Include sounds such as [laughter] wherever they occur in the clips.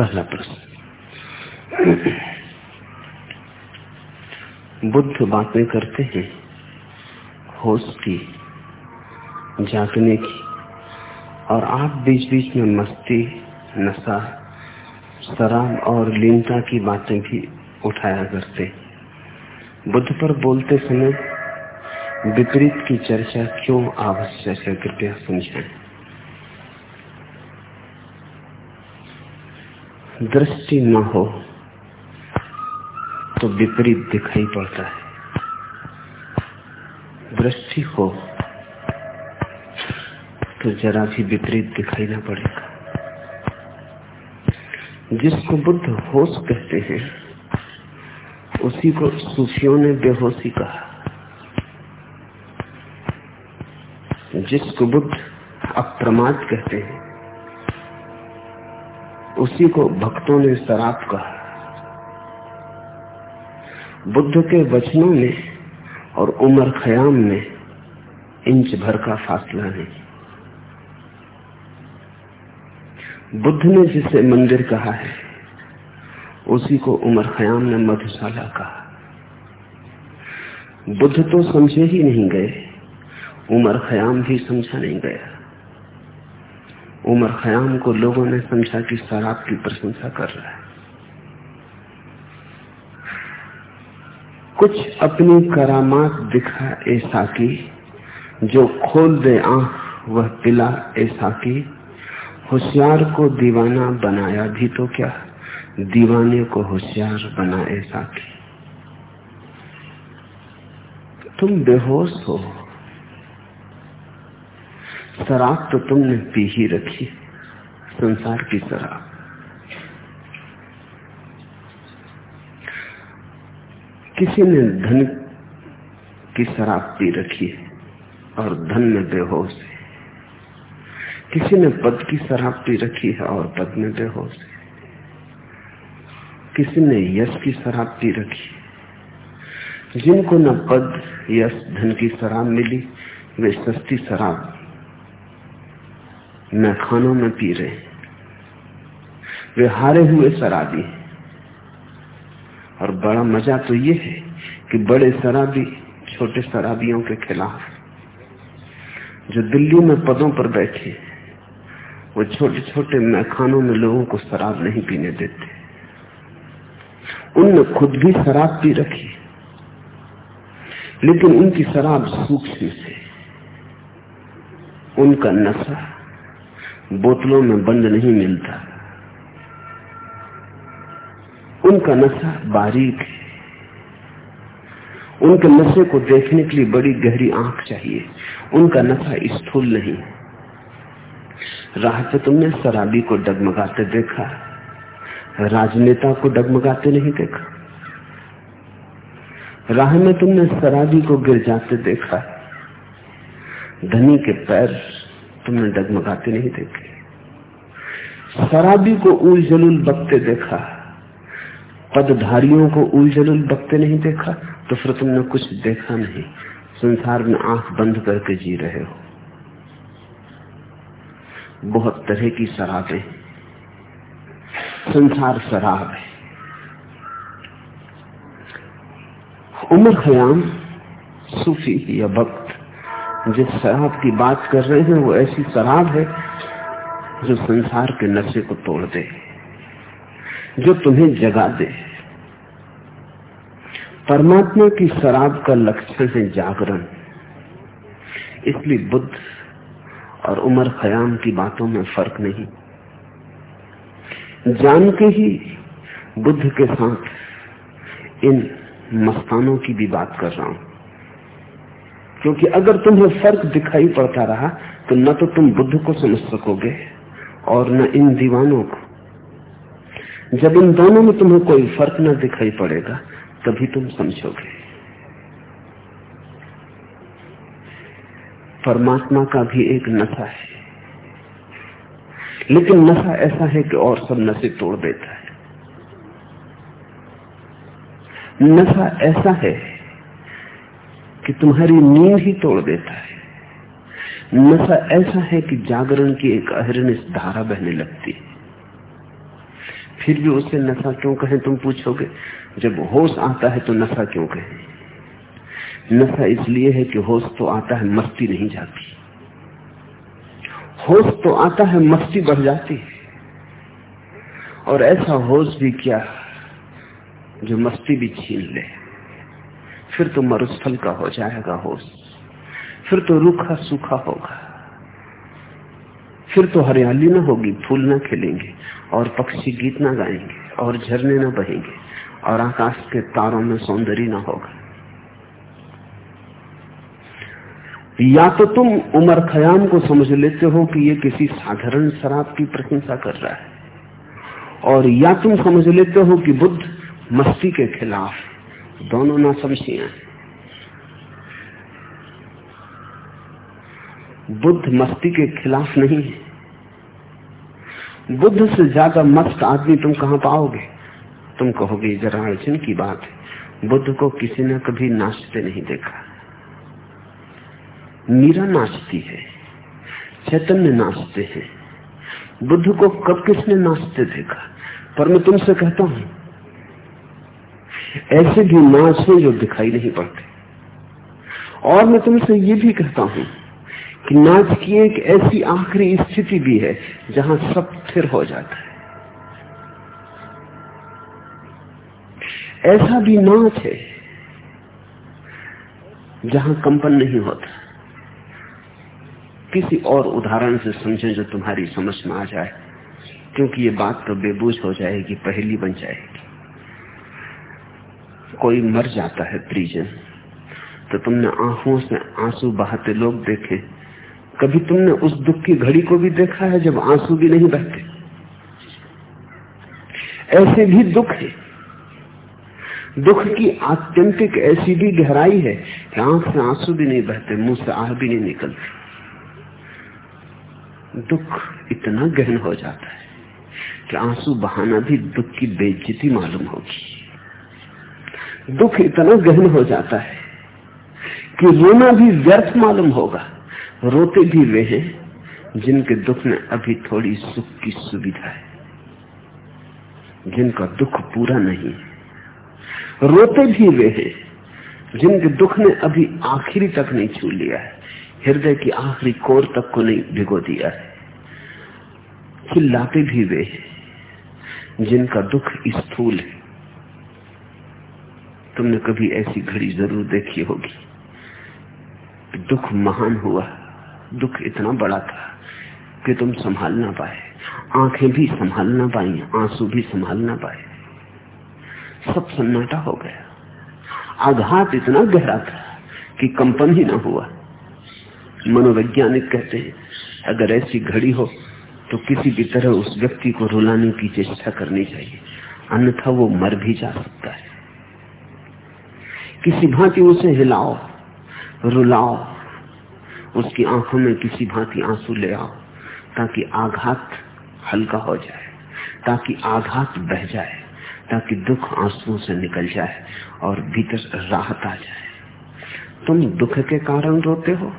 पहला प्रश्न। बुद्ध बातें करते हैं, होश की, जागने की, और आप बीच बीच में मस्ती, नशा, शराब और लीनता की बातें भी उठाया करते बुद्ध पर बोलते समय विपरीत की चर्चा क्यों आवश्यक है, कृपया समझाएँ। दृष्टि न हो तो विपरीत दिखाई पड़ता है। दृष्टि हो तो जरा भी विपरीत दिखाई ना पड़ेगा। जिसको बुद्ध होश कहते हैं, उसी को सूफियों ने बेहोशी कहा। जिसको बुद्ध अप्रमाद कहते हैं उसी को भक्तों ने शराब कहा। बुद्ध के वचनों में और उमर खयाम में इंच भर का फासला नहीं। बुद्ध ने जिसे मंदिर कहा है, उसी को उमर खयाम ने मधुशाला कहा। बुद्ध तो समझे ही नहीं गए, उमर खयाम भी समझा नहीं गया। उमर खयाम को लोगों ने समझा कि शराब की प्रशंसा कर रहा है। कुछ अपनी करामात दिखा ऐसा की जो खोल दे आँख, वह पिला ऐसा की होशियार को दीवाना बनाया भी तो क्या? दीवाने को होशियार बना ऐसा की तुम बेहोश हो। शराब तो तुमने पी ही रखी, संसार की शराब। किसी ने धन की शराब पी रखी है और धन में बेहोश है। किसी ने पद की शराब पी रखी है और पद में बेहोश है। किसी ने यश की शराब पी रखी जिनको न पद, यश, धन की शराब मिली, वे सस्ती शराब मैखानों में पी रहे वे हारे हुए शराबी और बड़ा मज़ा तो ये है कि बड़े शराबी छोटे शराबियों के खिलाफ जो दिल्ली में पदों पर बैठे, वो छोटे छोटे मैखानों में लोगों को शराब नहीं पीने देते। उनने खुद भी शराब पी रखी, लेकिन उनकी शराब सूक्ष्म से उनका नशा बोतलों में बंद नहीं मिलता। उनका नशा बारीक है। उनके नशे को देखने के लिए बड़ी गहरी आँख चाहिए। उनका नशा स्थूल नहीं। राह पे तुमने शराबी को डगमगाते देखा, राजनेता को डगमगाते नहीं देखा। राह में तुमने शराबी को गिर जाते देखा। धनी के पैर तुमने डगमगाते नहीं देखे। शराबी को उल जलूल बकते देखा, पदधारियों को उल जलूल बकते नहीं देखा तो फिर तुमने कुछ देखा नहीं, संसार में आँख बंद करके जी रहे हो। बहुत तरह की शराबें, संसार शराब है। उमर खयाम, सूफी या भक्त जिस शराब की बात कर रहे हैं, वो ऐसी शराब है जो संसार के नशे को तोड़ दे, जो तुम्हें जगा दे। परमात्मा की शराब का लक्षण है जागरण। इसलिए बुद्ध और उमर खयाम की बातों में फ़र्क नहीं। जान के ही बुद्ध के साथ इन मस्तानों की भी बात कर रहा हूँ। क्योंकि अगर तुम्हें फ़र्क दिखाई पड़ता रहा तो न तो तुम बुद्ध को समझ सकोगे और न इन दीवानों को। जब इन दोनों में तुम्हें कोई फ़र्क न दिखाई पड़ेगा, तभी तुम समझोगे। परमात्मा का भी एक नशा है। लेकिन नशा ऐसा है कि और सब नशे तोड़ देता है। नशा ऐसा है कि तुम्हारी नींद ही तोड़ देता है। नशा ऐसा है कि जागरण की एक अहरनिश धारा बहने लगती है। फिर भी उसे नशा क्यों कहें, तुम पूछोगे? जब होश आता है तो नशा क्यों कहें? नशा इसलिए है कि होश तो आता है, मस्ती नहीं जाती। होश तो आता है, मस्ती बढ़ जाती है। और ऐसा होश भी क्या, जो मस्ती भी छीन ले। फिर तो मरुस्थल का हो जाएगा होश। फिर तो रूखा सूखा होगा। फिर तो हरियाली ना होगी, फूल ना खिलेंगे, और पक्षी गीत ना गाएँगे, और झरने ना बहेंगे, और आकाश के तारों में सौंदर्य ना होगा। या तो तुम उमर खयाम को समझ लेते हो कि ये किसी साधारण शराब की प्रशंसा कर रहा है, और या तुम समझ लेते हो कि बुद्ध मस्ती के खिलाफ दोनों ना समझिया बुद्ध मस्ती के खिलाफ नहीं है। बुद्ध से ज़्यादा मस्त आदमी तुम कहाँ पाओगे? तुम कहोगे जरा अड़चन की बात है। बुद्ध को किसी ने कभी नाचते नहीं देखा। मीरा नाचती है, चैतन्य नाचते हैं। बुद्ध को कब किसने नाचते देखा? पर मैं तुमसे कहता हूँ ऐसे भी नाच हैं जो दिखाई नहीं पड़ते। और मैं तुमसे ये भी कहता हूँ कि नाच की एक ऐसी आखिरी स्थिति भी है जहाँ सब स्थिर हो जाता है। ऐसा भी नाच है जहाँ कंपन नहीं होता। किसी और उदाहरण से समझे जो तुम्हारी समझ में आ जाए, क्योंकि ये बात तो बेबूझ हो जाएगी, पहली बन जाएगी। कोई मर जाता है प्रिजन तो तुमने आँखों से आँसू बहाते लोग देखे। कभी तुमने उस दुख की घड़ी को भी देखा है जब आँसू भी नहीं बहते? ऐसे भी दुख है। दुख की आत्यंतिक ऐसी भी गहराई है कि आँख से आँसू भी नहीं बहते, मुँह से आह भी नहीं निकलती। दुख इतना गहन हो जाता है कि आँसू बहाना भी दुख की बेइज्जती मालूम होगी। दुख इतना गहन हो जाता है कि रोना भी व्यर्थ मालूम होगा। रोते भी वे हैं जिनके दुख में अभी थोड़ी सुख की सुविधा है। जिनका दुख पूरा नहीं रोते भी वे हैं जिनके दुख ने अभी आखिरी तक नहीं छू लिया है। हृदय की आखिरी कोर तक को नहीं भिगो दिया है। चिल्लाते भी वे हैं जिनका दुख स्थूल है। तुमने कभी ऐसी घड़ी ज़रूर देखी होगी। दुख महान हुआ, दुख इतना बड़ा था कि तुम संभाल ना पाए। आँखें भी संभाल ना पाई, आँसू भी संभाल ना पाए। सब सन्नाटा हो गया। आघात इतना गहरा था कि कंपन ही ना हुआ। मनोवैज्ञानिक कहते हैं, अगर ऐसी घड़ी हो तो किसी भी तरह उस व्यक्ति को रुलाने की चेष्टा करनी चाहिए। अन्यथा वो मर भी जा सकता है। किसी भांति उसे हिलाओ, रुलाओ, उसकी आँखों में किसी भांति आँसू ले आओ, ताकि आघात हल्का हो जाए, ताकि आघात बह जाए, ताकि दुख आंसुओं से निकल जाए और भीतर राहत आ जाए। तुम दुख के कारण रोते हो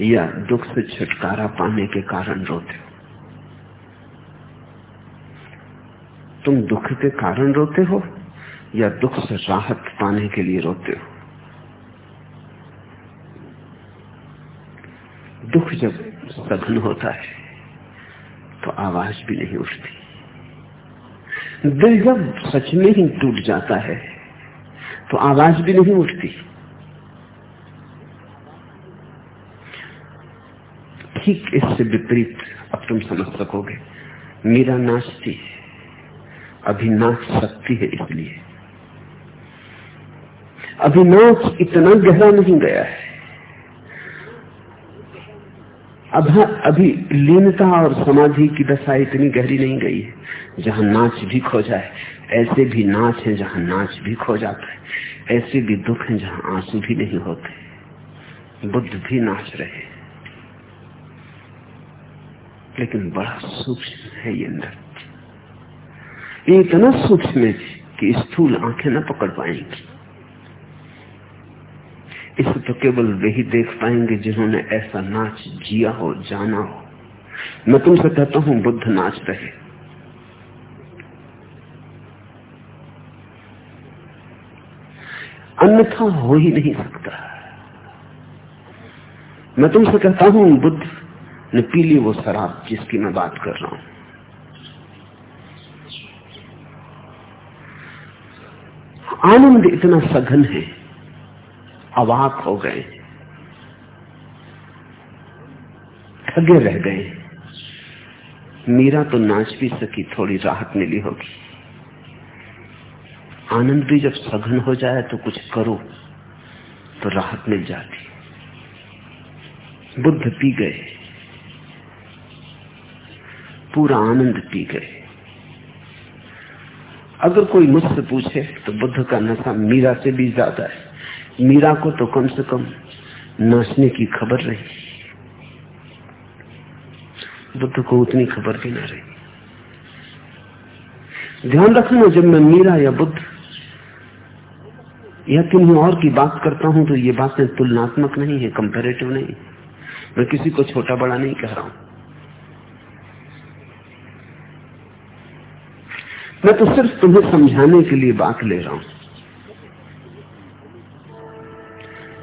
या दुख से छुटकारा पाने के कारण रोते हो? तुम दुख के कारण रोते हो या दुख से राहत पाने के लिए रोते हो। दुख जब सघन होता है तो आवाज़ भी नहीं उठती। दिल जब सच में ही टूट जाता है तो आवाज़ भी नहीं उठती। ठीक इससे विपरीत, अब तुम समझ सकोगे, मीरा नाचती है, अभी नाच सकती है इसलिए। अभी नाच इतना गहरा नहीं गया है। अभी अभी लीनता और समाधि की दशा इतनी गहरी नहीं गई है, जहाँ नाच भी खो जाए। ऐसे भी नाच है जहाँ नाच भी खो जाता है। ऐसे भी दुख है जहाँ आँसू भी नहीं होते। बुद्ध भी नाच रहे लेकिन बड़ा सूक्ष्म है ये नृत्य। ये इतना सूक्ष्म है कि स्थूल आँखें न पकड़ पाएँगी। इसे तो केवल वही देख पाएँगे जिन्होंने ऐसा नाच जिया हो, जाना हो। मैं तुमसे कहता हूँ, बुद्ध नाच रहे। अन्यथा हो ही नहीं सकता। मैं तुमसे कहता हूँ, बुद्ध ने पी ली वो शराब जिसकी मैं बात कर रहा हूँ। आनंद इतना सघन है अवाक हो गए। ठगे रह गए। मीरा तो नाच भी सकी थोड़ी राहत मिली होगी। आनंद भी जब सघन हो जाए तो कुछ करो तो राहत मिल जाती। बुद्ध पी गए। पूरा आनंद पी गए। अगर कोई मुझसे पूछे तो बुद्ध का नशा मीरा से भी ज़्यादा है। मीरा को तो कम से कम नाचने की खबर रही। बुद्ध को उतनी खबर भी ना रही। ध्यान रखना, जब मैं मीरा या बुद्ध या किन्हीं और की बात करता हूँ तो ये बातें तुलनात्मक नहीं है कंपेरेटिव नहीं। मैं किसी को छोटा बड़ा नहीं कह रहा हूँ। मैं तो सिर्फ़ तुम्हें समझाने के लिए बात ले रहा हूँ।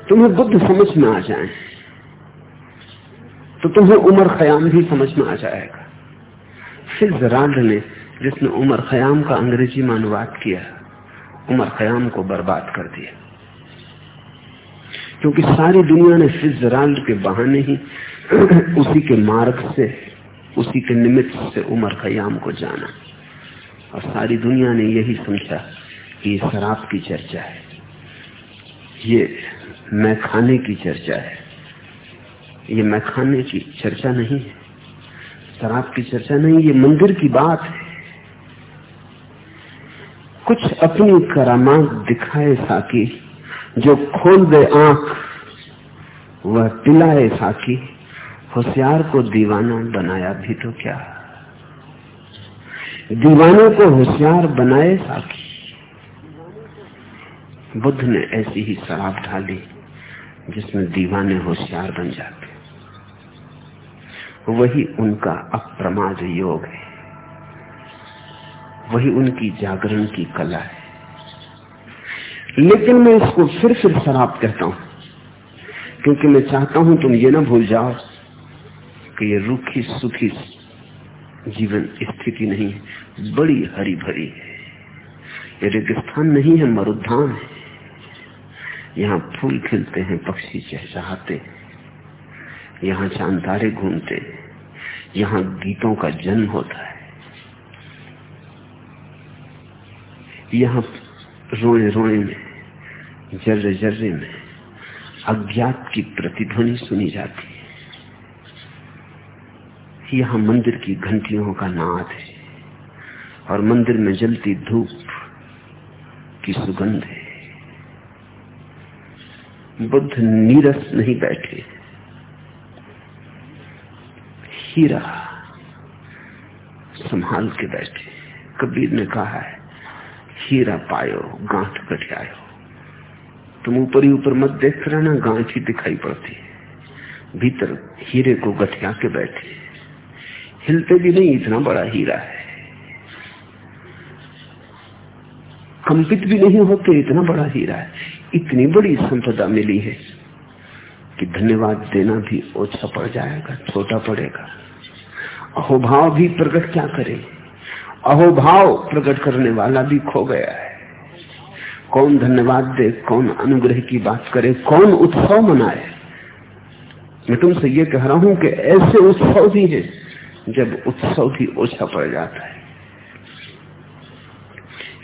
तुम्हें बुद्ध समझ में आ जाए तो तुम्हें उमर खयाम भी समझ में आ जाएगा। फिर जराल्ड ने जिसने उमर खयाम का अंग्रेज़ी में अनुवाद किया, उमर खयाम को बर्बाद कर दिया। क्योंकि सारी दुनिया ने फिजराल्ड के बहाने ही [clears throat] उसी के मार्ग से, उसी के निमित्त से उमर खयाम को जाना। और सारी दुनिया ने यही समझा कि शराब की चर्चा है। ये मैं खाने की चर्चा है। ये मैखाने की चर्चा नहीं है। शराब की चर्चा नहीं, ये मंदिर की बात है। कुछ अपनी करामात दिखाए साकी, जो खोल दे आँख, वह पिलाए साकी। होशियार को दीवाना बनाया भी तो क्या? दीवाने को होशियार बनाए साकी। बुद्ध ने ऐसी ही शराब ढाली। जिसमें दीवाने होशियार बन जाते वही उनका अप्रमाद योग है। वही उनकी जागरण की कला है। लेकिन मैं इसको फिर फिर शराब कहता हूँ, क्योंकि मैं चाहता हूँ तुम ये ना भूल जाओ कि ये रूखी सुखी जीवन स्थिति नहीं है, बड़ी हरी भरी है। ये रेगिस्तान नहीं है, मरुद्धान है। यहाँ फूल खिलते हैं, पक्षी चहचहाते। यहाँ चांदारे घूमते यहाँ गीतों का जन्म होता है। यहाँ रोए रोए में जर्रे जर्रे में अज्ञात की प्रतिध्वनि सुनी जाती है। यहाँ मंदिर की घंटियों का नाद है और मंदिर में जलती धूप की सुगंध है। बुद्ध नीरस नहीं बैठे। हीरा संभाल के बैठे। कबीर ने कहा है, हीरा पायो, गांठ गठियायो तुम ऊपर ही ऊपर मत देख रहना, गांठ ही दिखाई पड़ती है। भीतर हीरे को गठिया के बैठे। हिलते भी नहीं, इतना बड़ा हीरा है। कंपित भी नहीं होते, इतना बड़ा हीरा है। इतनी बड़ी संपदा मिली है कि धन्यवाद देना भी ओछा पड़ जाएगा, छोटा पड़ेगा। अहोभाव भी प्रकट क्या करे? अहोभाव प्रकट करने वाला भी खो गया है। कौन धन्यवाद दे, कौन अनुग्रह की बात करे, कौन उत्सव मनाए? मैं तुमसे ये कह रहा हूँ कि ऐसे उत्सव भी है जब उत्सव भी ओछा पड़ जाता है।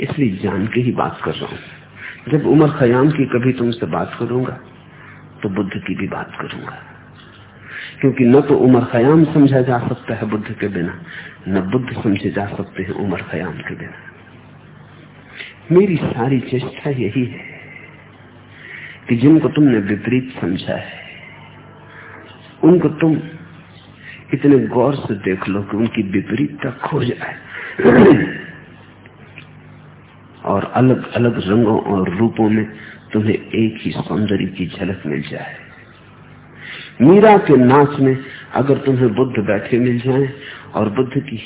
इसलिए जान के ही बात कर रहा हूँ। जब उमर खयाम की कभी तुमसे बात करूँगा तो बुद्ध की भी बात करूँगा। क्योंकि न तो उमर खयाम समझा जा सकता है बुद्ध के बिना, न बुद्ध समझे जा सकते हैं उमर खयाम के बिना। मेरी सारी चेष्टा यही है कि जिनको तुमने विपरीत समझा है, उनको तुम इतने गौर से देख लो कि उनकी विपरीतता खो जाए। और अलग अलग रंगों और रूपों में तुम्हें एक ही सौंदर्य की झलक मिल जाए। मीरा के नाच में अगर तुम्हें बुद्ध बैठे मिल जाए और बुद्ध की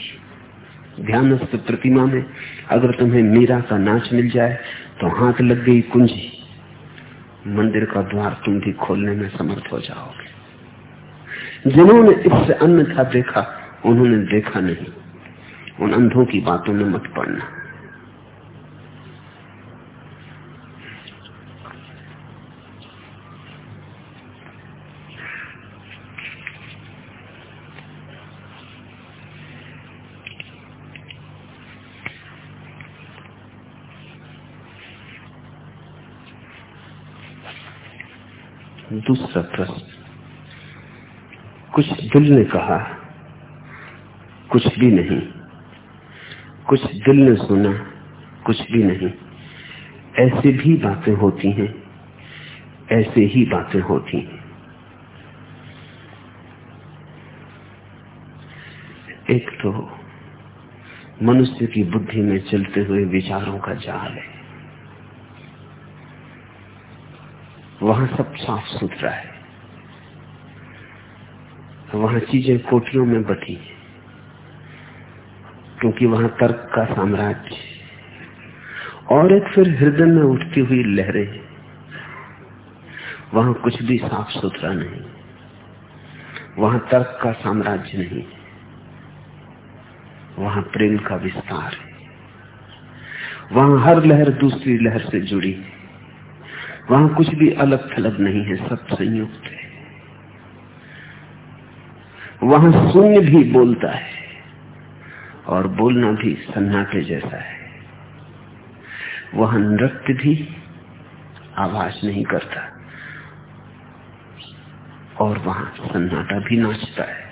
ध्यानस्थ प्रतिमा में अगर तुम्हें मीरा का नाच मिल जाए तो हाथ लग गई कुंजी। मंदिर का द्वार तुम भी खोलने में समर्थ हो जाओगे। जिन्होंने इससे अन्य था देखा, उन्होंने देखा नहीं। उन अंधों की बातों में मत पड़ना। दूसरा प्रश्न। कुछ दिल ने कहा, कुछ भी नहीं। कुछ दिल ने सुना, कुछ भी नहीं। ऐसे भी बातें होती हैं, ऐसे ही बातें होती हैं। एक तो मनुष्य की बुद्धि में चलते हुए विचारों का जाल है। वहाँ सब साफ़ सुथरा है। वहाँ चीज़ें कोटियों में बटी क्योंकि वहाँ तर्क का साम्राज्य और एक फिर हृदय में उठती हुई लहरें वहाँ कुछ भी साफ़ सुथरा नहीं। वहाँ तर्क का साम्राज्य नहीं। वहाँ प्रेम का विस्तार है। वहाँ हर लहर दूसरी लहर से जुड़ी है। वहाँ कुछ भी अलग थलग नहीं है, सब संयुक्त है। वहाँ शून्य भी बोलता है और बोलना भी सन्नाटे जैसा है। वहाँ नृत्य भी आवाज़ नहीं करता और वहाँ सन्नाटा भी नाचता है।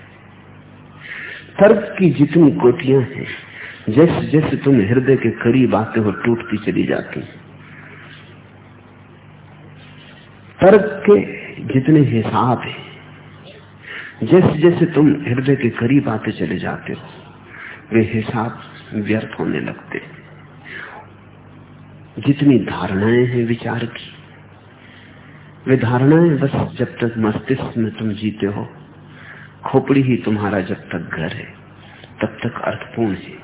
तर्क की जितनी कोटियाँ हैं जैसे जैसे तुम हृदय के करीब आते हो, टूटती चली जाती हैं। तर्क के जितने हिसाब है जैसे जैसे तुम हृदय के करीब आते चले जाते हो, वे हिसाब व्यर्थ होने लगते जितनी धारणाएँ हैं विचार की, वे धारणाएँ बस जब तक मस्तिष्क में तुम जीते हो, खोपड़ी ही तुम्हारा जब तक घर है, तब तक अर्थपूर्ण है।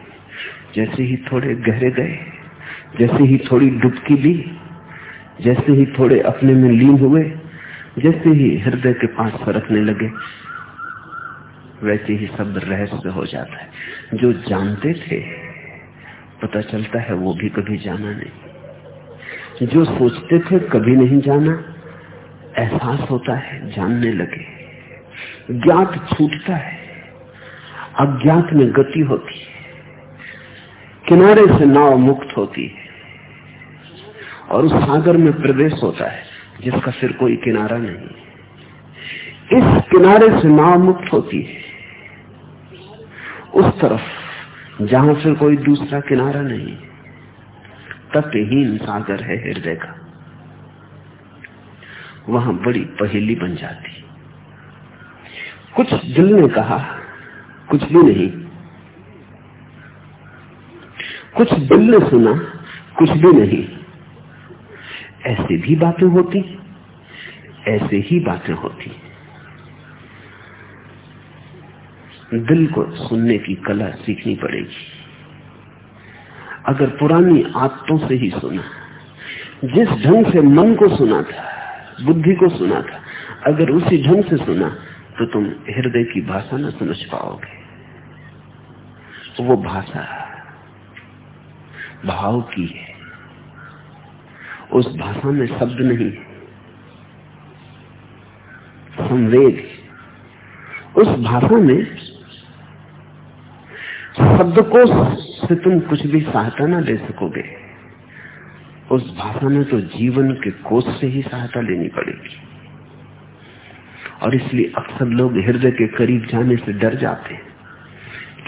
जैसे ही थोड़े गहरे गए, जैसे ही थोड़ी डुबकी ली जैसे ही थोड़े अपने में लीन हुए, जैसे ही हृदय के पास फरकने लगे, वैसे ही सब रहस्य हो जाता है। जो जानते थे, पता चलता है वो भी कभी जाना नहीं। जो सोचते थे कभी नहीं जाना, एहसास होता है, जानने लगे। ज्ञात छूटता है, अज्ञात में गति होती है। किनारे से नाव मुक्त होती है। और उस सागर में प्रवेश होता है, जिसका फिर कोई किनारा नहीं इस किनारे से नाव मुक्त होती है। उस तरफ़, जहाँ फिर कोई दूसरा किनारा नहीं तत्वहीन सागर है हृदय का। वहाँ बड़ी पहेली बन जाती। कुछ दिल ने कहा, कुछ भी नहीं। कुछ दिल ने सुना, कुछ भी नहीं। ऐसे भी बातें होती, ऐसे ही बातें होती। दिल को सुनने की कला सीखनी पड़ेगी। अगर पुरानी आदतों से ही सुना, जिस ढंग से मन को सुना था, बुद्धि को सुना था, अगर उसी ढंग से सुना तो तुम हृदय की भाषा न समझ पाओगे। वो भाषा भाव की है। उस भाषा में शब्द नहीं। संवेद उस भाषा में शब्दकोश से तुम कुछ भी सहायता ना ले सकोगे। उस भाषा में तो जीवन के कोष से ही सहायता लेनी पड़ेगी। और इसलिए अक्सर लोग हृदय के करीब जाने से डर जाते हैं,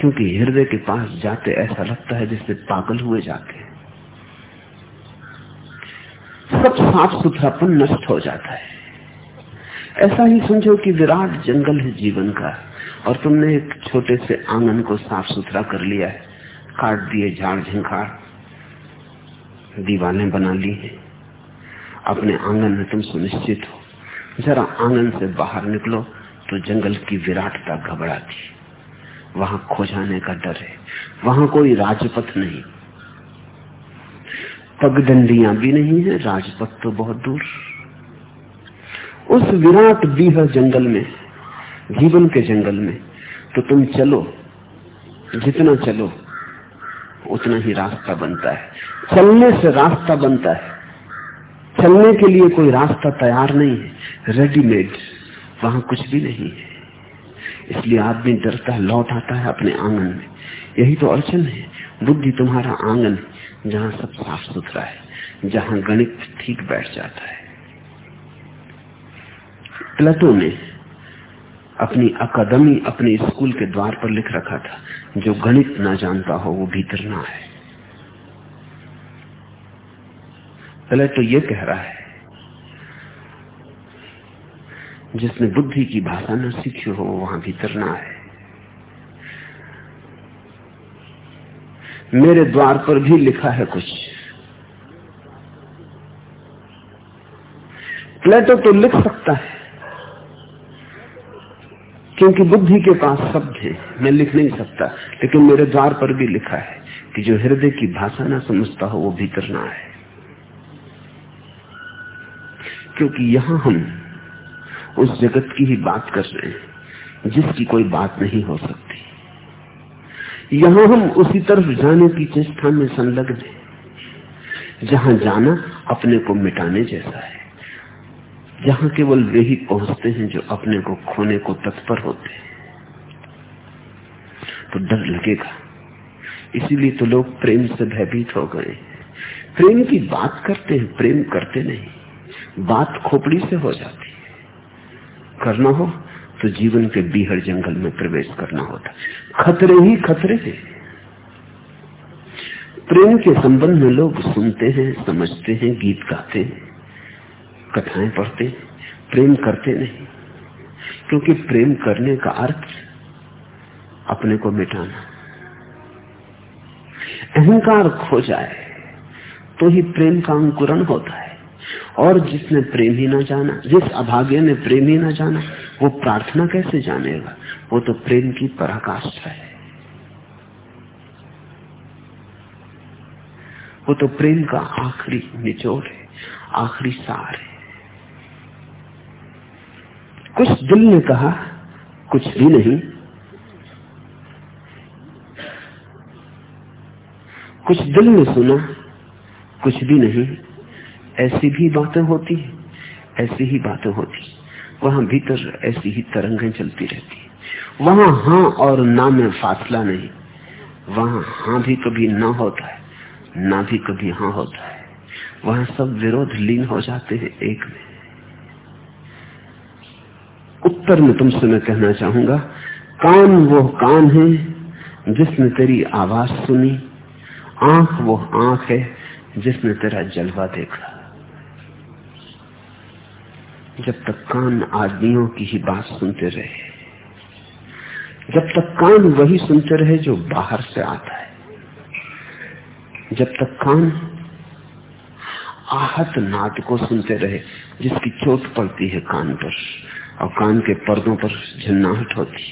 क्योंकि हृदय के पास जाते ऐसा लगता है जैसे पागल हुए जाते सब साफ़ सुथरापन नष्ट हो जाता है। ऐसा ही समझो कि विराट जंगल है जीवन का, और तुमने एक छोटे से आँगन को साफ़ सुथरा कर लिया है। काट दिए झाड़ झंखाड़ दीवाने बना ली है। अपने आँगन में तुम सुनिश्चित हो। जरा आँगन से बाहर निकलो तो जंगल की विराटता घबराती। वहाँ खो जाने का डर है। वहाँ कोई राजपथ नहीं। पगडंडियाँ भी नहीं है, राजपथ तो बहुत दूर। उस विराट बीह जंगल में, जीवन के जंगल में तो तुम चलो, जितना चलो, उतना ही रास्ता बनता है। चलने से रास्ता बनता है। चलने के लिए कोई रास्ता तैयार नहीं है। रेडीमेड वहाँ कुछ भी नहीं है। इसलिए आदमी डरता है लौट आता है अपने आँगन में। यही तो अड़चन है। बुद्धि तुम्हारा आँगन जहाँ सब साफ़ सुथरा है, जहाँ गणित ठीक बैठ जाता है। प्लेटो ने अपनी अकादमी अपने स्कूल के द्वार पर लिख रखा था, जो गणित ना जानता हो, वो भीतर ना है प्लेटो ये कह रहा है, जिसने बुद्धि की भाषा न सीखी हो वहाँ भीतर ना है मेरे द्वार पर भी लिखा है कुछ। प्लेटो तो लिख सकता है, क्योंकि बुद्धि के पास शब्द है, मैं लिख नहीं सकता, लेकिन मेरे द्वार पर भी लिखा है कि जो हृदय की भाषा ना समझता हो, वो भीतर ना है क्योंकि यहाँ हम उस जगत की ही बात कर रहे हैं, जिसकी कोई बात नहीं हो सकती। यहाँ हम उसी तरफ़ जाने की चेष्टा में संलग्न है। जहाँ जाना अपने को मिटाने जैसा है। जहाँ केवल वे ही पहुँचते हैं जो अपने को खोने को तत्पर होते हैं। तो डर लगेगा। इसीलिए तो लोग प्रेम से भयभीत हो गए प्रेम की बात करते हैं, प्रेम करते नहीं। बात खोपड़ी से हो जाती है। करना हो तो जीवन के बीहड़ जंगल में प्रवेश करना होता। खतरे ही खतरे हैं। प्रेम के संबंध में लोग सुनते हैं, समझते हैं, गीत गाते हैं, कथाएँ पढ़ते प्रेम करते नहीं। क्योंकि प्रेम करने का अर्थ अपने को मिटाना। अहंकार खो जाए तो ही प्रेम का अंकुरण होता है। और जिसने प्रेम ही ना जाना, जिस अभागे ने प्रेम ही ना जाना वो प्रार्थना कैसे जानेगा? वो तो प्रेम की पराकाष्ठा है। वो तो प्रेम का आखिरी निचोड़ है, आखिरी सार है। कुछ दिल ने कहा, कुछ भी नहीं। कुछ दिल ने सुना, कुछ भी नहीं। ऐसी भी बातें होती है, ऐसी ही बातें होती वहाँ भीतर ऐसी ही तरंगें चलती रहती वहाँ हाँ और ना में फासला नहीं, वहाँ हाँ भी कभी ना होता है, ना भी कभी हाँ होता है। वहाँ सब विरोध लीन हो जाते हैं एक में। उत्तर में तुमसे मैं कहना चाहूँगा, कान वो कान है जिसने तेरी आवाज़ सुनी, आँख वो आँख है जिसने तेरा जलवा देखा। जब तक कान आदमियों की ही बात सुनते रहे। जब तक कान वही सुनते रहे जो बाहर से आता है। जब तक कान आहत नाद को सुनते रहे, जिसकी चोट पड़ती है कान पर, और कान के पर्दों पर झन्नाहट होती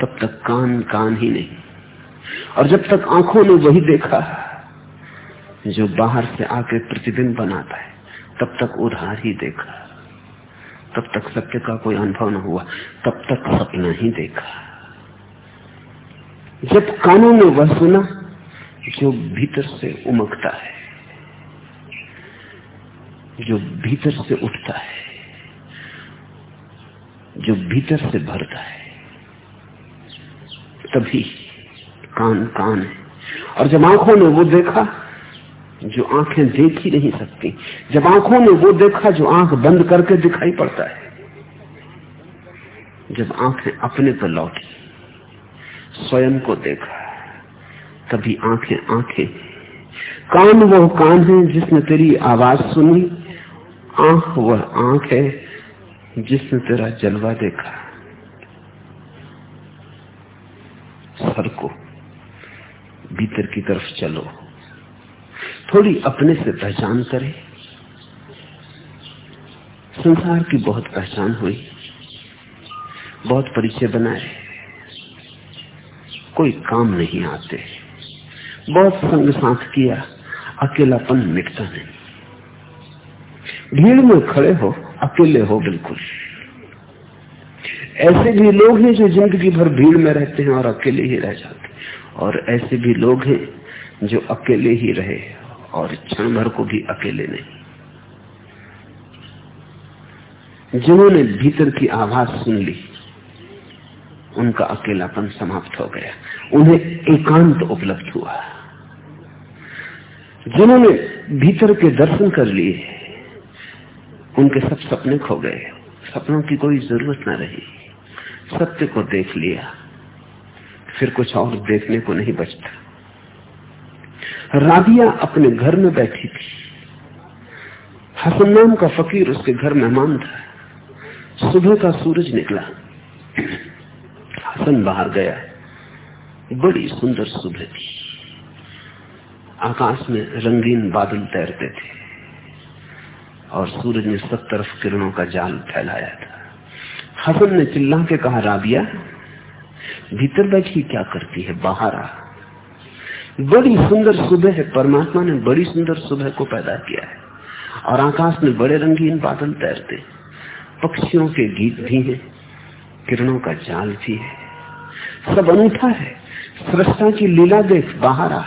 तब तक कान कान ही नहीं। और जब तक आँखों ने वही देखा, जो बाहर से आके प्रतिबिंब बनाता है तब तक उधार ही देखा। तब तक सत्य का कोई अनुभव न हुआ। तब तक सपना ही देखा। जब कानों ने वह सुना, जो भीतर से उमकता है, जो भीतर से उठता है, जो भीतर से भरता है, तभी कान कान है। और जब आँखों ने वो देखा जो आँखें देख ही नहीं सकती। जब आँखों ने वो देखा, जो आँख बंद करके दिखाई पड़ता है। जब आँखें अपने पर लौटी, स्वयं को देखा, तभी आँखें आँखें। कान वो कान है जिसने तेरी आवाज़ सुनी, आँख वह आँख है जिसने तेरा जलवा देखा। सर को भीतर की तरफ़ चलो। थोड़ी अपने से पहचान करें। संसार की बहुत पहचान हुई। बहुत परिचय बनाए। कोई काम नहीं आते। बहुत संग साथ किया। अकेलापन मिटता नहीं। भीड़ में खड़े हो, अकेले हो बिल्कुल। ऐसे भी लोग हैं जो ज़िंदगी भर भीड़ में रहते हैं और अकेले ही रह जाते हैं। और ऐसे भी लोग हैं जो अकेले ही रहे। और क्षण भर को भी अकेले नहीं। जिन्होंने भीतर की आवाज़ सुन ली, उनका अकेलापन समाप्त हो गया। उन्हें एकांत उपलब्ध हुआ। जिन्होंने भीतर के दर्शन कर लिए, उनके सब सपने खो गए। सपनों की कोई ज़रूरत ना रही। सत्य को देख लिया, फिर कुछ और देखने को नहीं बचता। राबिया अपने घर में बैठी थी। हसन नाम का फकीर उसके घर मेहमान था। सुबह का सूरज निकला। हसन बाहर गया। बड़ी सुंदर सुबह थी। आकाश में रंगीन बादल तैरते थे और सूरज ने सब तरफ़ किरणों का जाल फैलाया था। हसन ने चिल्ला के कहा, राबिया, भीतर बैठी क्या करती है? बाहर आ। बड़ी सुंदर सुबह है। परमात्मा ने बड़ी सुंदर सुबह को पैदा किया है। और आकाश में बड़े रंगीन बादल तैरते। पक्षियों के गीत भी हैं, किरणों का जाल भी है। सब अनूठा है। सृष्टा की लीला देख बाहर आ।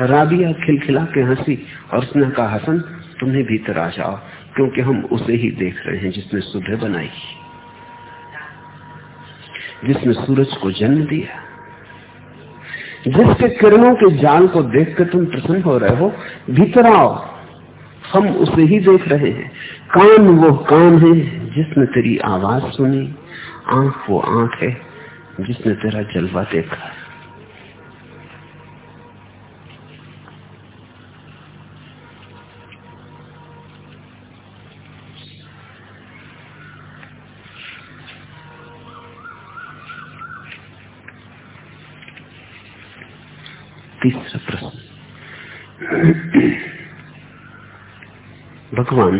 राबिया खिलखिला के हँसी और उसने कहा हसन, तुम्हें भीतर आ जाओ, क्योंकि हम उसे ही देख रहे हैं जिसने सुबह बनाई। जिसने सूरज को जन्म दिया। जिसके किरणों के जाल को देखकर तुम प्रसन्न हो रहे हो, भीतर आओ। हम उसे ही देख रहे हैं। कान वो कान है जिसने तेरी आवाज़ सुनी, आँख वो आँख है जिसने तेरा जलवा देखा। तीसरा प्रश्न भगवान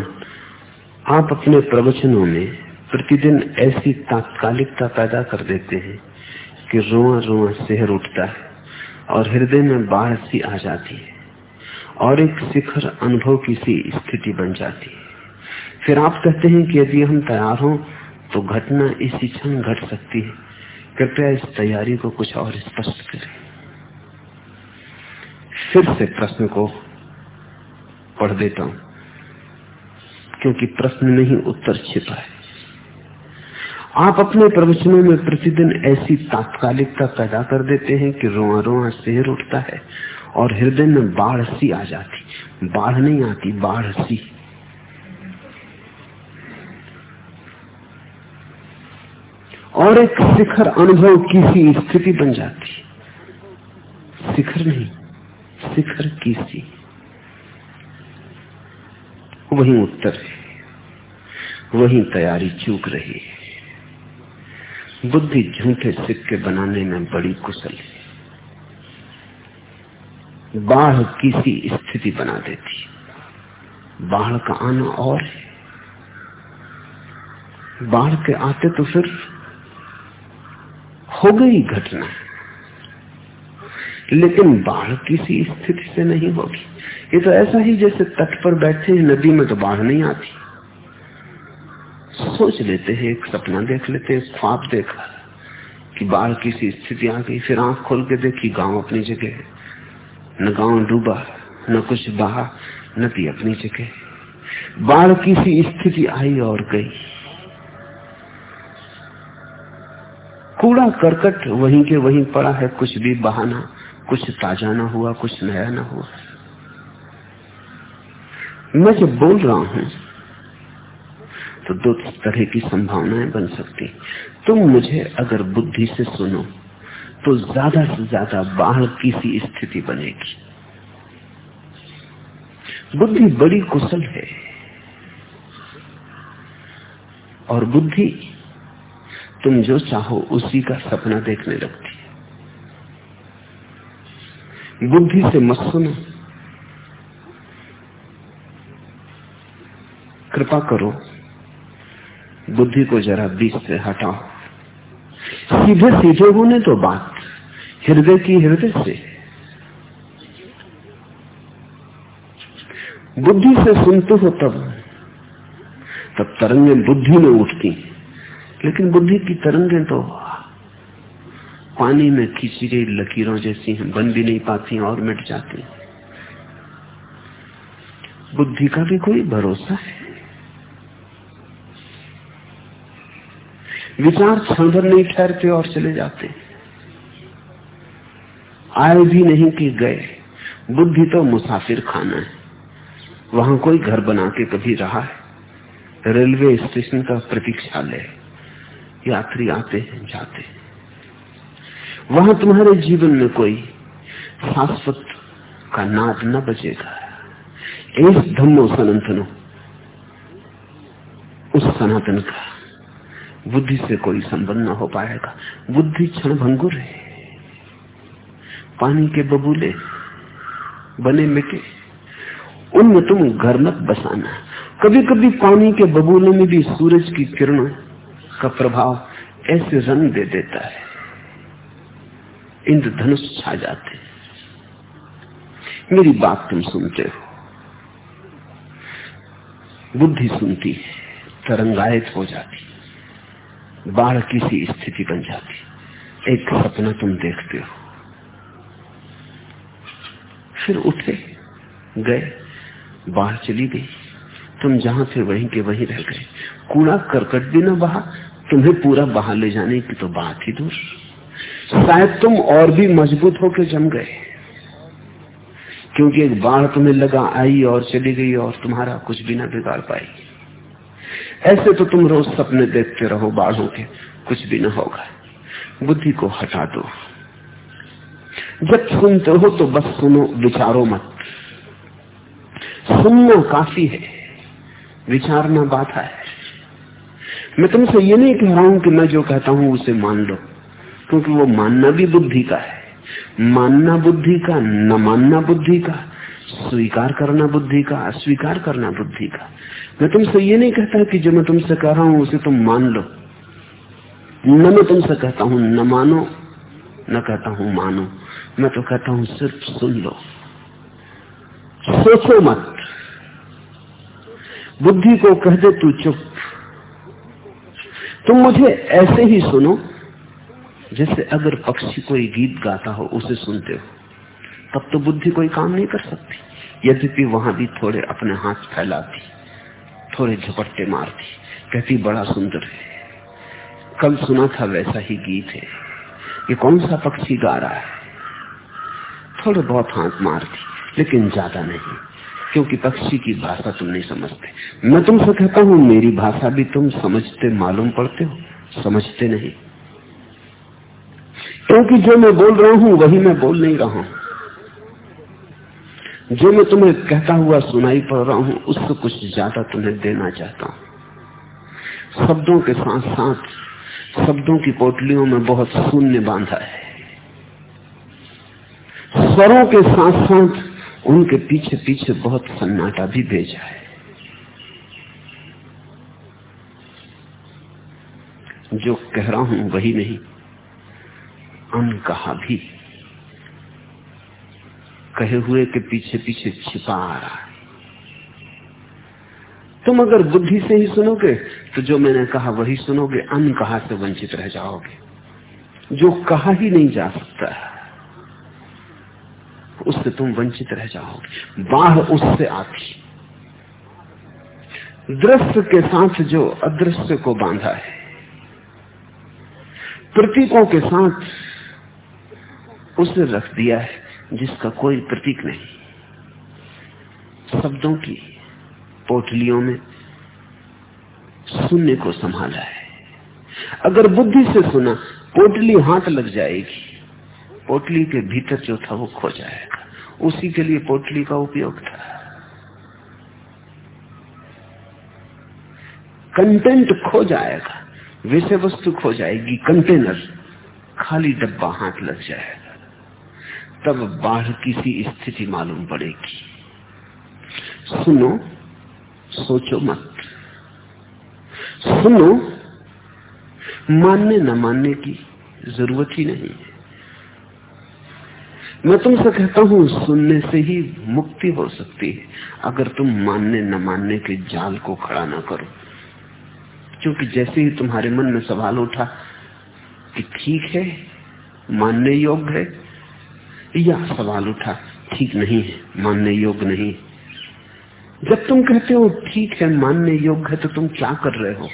आप अपने प्रवचनों में प्रतिदिन ऐसी तात्कालिकता पैदा कर देते हैं कि रोआ रोआ शहर उठता है और हृदय में बाढ़ सी आ जाती है और एक शिखर अनुभव की सी स्थिति बन जाती है। फिर आप कहते हैं कि यदि हम तैयार हों तो घटना इसी क्षण घट सकती है। कृपया इस तैयारी को कुछ और स्पष्ट करें। फिर से प्रश्न को पढ़ देता हूँ। क्योंकि प्रश्न नहीं उत्तर छिपा है। आप अपने प्रवचनों में प्रतिदिन ऐसी तात्कालिकता पैदा कर देते हैं कि रोआ रोआ शहर उठता है और हृदय में बाढ़ सी आ जाती। बाढ़ नहीं आती, बाढ़ सी। और एक शिखर अनुभव की सी स्थिति बन जाती। शिखर नहीं, शिखर की सी। वही उत्तर है। वही तैयारी चूक रही है। बुद्धि झूठे सिक्के बनाने में बड़ी कुशल है। बाढ़ किसी स्थिति बना देती बाढ़ का आना और है। बाढ़ के आते तो फिर हो गई घटना। लेकिन बाढ़ किसी स्थिति से नहीं होगी। ये तो ऐसा ही जैसे तट पर बैठे हैं, नदी में तो बाढ़ नहीं आती। सोच लेते हैं, एक सपना देख लेते हैं ख्वाब देखा, कि बाढ़ किसी स्थिति आ गई, फिर आँख खोल के देखी, गाँव अपनी जगह, न गाँव डूबा, न कुछ बहा नदी अपनी जगह। बाढ़ किसी स्थिति आई और गई। कूड़ा करकट वहीं के वहीं पड़ा है, कुछ भी बहाना, कुछ ताज़ा ना हुआ, कुछ नया ना हुआ। मैं जब बोल रहा हूँ तो दो तरह की संभावनाएँ बन सकती। तुम मुझे अगर बुद्धि से सुनो तो ज़्यादा से ज़्यादा बाहर की सी स्थिति बनेगी। बुद्धि बड़ी कुशल है, और बुद्धि तुम जो चाहो उसी का सपना देखने लगती है। बुद्धि से मत सुनो। कृपा करो बुद्धि को जरा बीच से हटाओ। सीधे सीधे होने तो बात, हृदय की हृदय से। बुद्धि से सुनते हो तब तब तरंगे बुद्धि में उठती। लेकिन बुद्धि की तरंगे तो पानी में खींची गई लकीरों जैसी हैं, बन भी नहीं पाती और मिट जाती। बुद्धि का भी कोई भरोसा है? विचार क्षण भर नहीं ठहरते और चले जाते। आए भी नहीं कि गए। बुद्धि तो मुसाफिर खाना है। वहाँ कोई घर बना के कभी रहा है। रेलवे स्टेशन का प्रतीक्षालय यात्री आते हैं, जाते हैं। वहाँ तुम्हारे जीवन में कोई शाश्वत का नाद न बजेगा इस धम्मो सनातनो, उस सनातन का। बुद्धि से कोई संबंध न हो पाएगा। बुद्धि क्षण भंगुर है। पानी के बबूले, बने मिटे। उनमें तुम घर मत बसाना। कभी कभी पानी के बबूले में भी सूरज की किरणों का प्रभाव ऐसे रंग दे देता है। इंद्रधनुष छा जाते। मेरी बात तुम सुनते हो। बुद्धि सुनती है, तरंगायत हो जाती बाढ़ की सी स्थिति बन जाती। एक सपना तुम देखते हो। फिर उठे, गए बाढ़ चली गई। तुम जहाँ थे वहीं के वहीं रह गए। कूड़ा करकट भी ना बहा, तुम्हें पूरा बाहर ले जाने की तो बात ही दूर। शायद तुम और भी मज़बूत होकर जम गए। क्योंकि एक बाढ़ तुम्हें लगा, आई और चली गई और तुम्हारा कुछ भी ना बिगाड़ पाई। ऐसे तो तुम रोज सपने देखते रहो बाढ़ों के, कुछ भी ना होगा। बुद्धि को हटा दो। जब सुनते हो तो बस सुनो, विचारो मत। सुनना काफ़ी है, विचारना बाधा है। मैं तुमसे ये नहीं कह रहा हूँ कि मैं जो कहता हूँ उसे मान लो, क्योंकि वो मानना भी बुद्धि का है। मानना बुद्धि का, न मानना बुद्धि का। स्वीकार करना बुद्धि का, अस्वीकार करना बुद्धि का। मैं तुमसे ये नहीं कहता कि जो मैं तुमसे कह रहा हूँ, उसे तुम मान लो। न मैं तुमसे कहता हूँ, न मानो, न कहता हूँ मानो। मैं तो कहता हूँ, सिर्फ़ सुन लो। सोचो मत। बुद्धि को कह दे तू चुप। तुम मुझे ऐसे ही सुनो, जैसे अगर पक्षी कोई गीत गाता हो, उसे सुनते हो। तब तो बुद्धि कोई काम नहीं कर सकती। यद्यपि वहाँ भी थोड़े अपने हाथ फैलाती, थोड़े झपट्टे मारती, कहती, बड़ा सुंदर है। कल सुना था वैसा ही गीत है। ये कौन सा पक्षी गा रहा है? थोड़े बहुत हाथ मारती, लेकिन ज़्यादा नहीं, क्योंकि पक्षी की भाषा तुम नहीं समझते। मैं तुमसे कहता हूँ, मेरी भाषा भी तुम समझते मालूम पड़ते हो, समझते नहीं। क्योंकि जो मैं बोल रहा हूँ, वही मैं बोल नहीं रहा हूँ। जो मैं तुम्हें कहता हुआ सुनाई पड़ रहा हूँ, उससे कुछ ज़्यादा तुम्हें देना चाहता हूँ। शब्दों के साथ साथ शब्दों की पोटलियों में बहुत शून्य बांधा है। स्वरों के साथ साथ उनके पीछे पीछे बहुत सन्नाटा भी भेजा है। जो कह रहा हूँ, वही नहीं, अनकहा भी। कहे हुए के पीछे पीछे छिपा आ रहा है। तुम अगर बुद्धि से ही सुनोगे तो जो मैंने कहा वही सुनोगे, अन कहा से वंचित रह जाओगे। जो कहा ही नहीं जा सकता उससे तुम वंचित रह जाओगे। बाढ़ उससे आती। दृश्य के साथ जो अदृश्य को बांधा है, प्रतीकों के साथ उसे रख दिया है। जिसका कोई प्रतीक नहीं। शब्दों की पोटलियों में सुनने को संभाला है। अगर बुद्धि से सुना, पोटली हाथ लग जाएगी। पोटली के भीतर जो था, वो खो जाएगा। उसी के लिए पोटली का उपयोग था। कंटेंट खो जाएगा। विषय वस्तु खो जाएगी। कंटेनर, खाली डब्बा हाथ लग जाएगा। तब बाढ़ की सी स्थिति मालूम पड़ेगी। सुनो, सोचो मत। सुनो, मानने न मानने की ज़रूरत ही नहीं है। मैं तुमसे कहता हूँ, सुनने से ही मुक्ति हो सकती है, अगर तुम मानने न मानने के जाल को खड़ा ना करो। क्योंकि जैसे ही तुम्हारे मन में सवाल उठा कि ठीक है, मानने योग्य है या सवाल उठा, ठीक नहीं है, मानने योग्य नहीं। जब तुम कहते हो, ठीक है, मानने योग्य है तो तुम क्या कर रहे हो?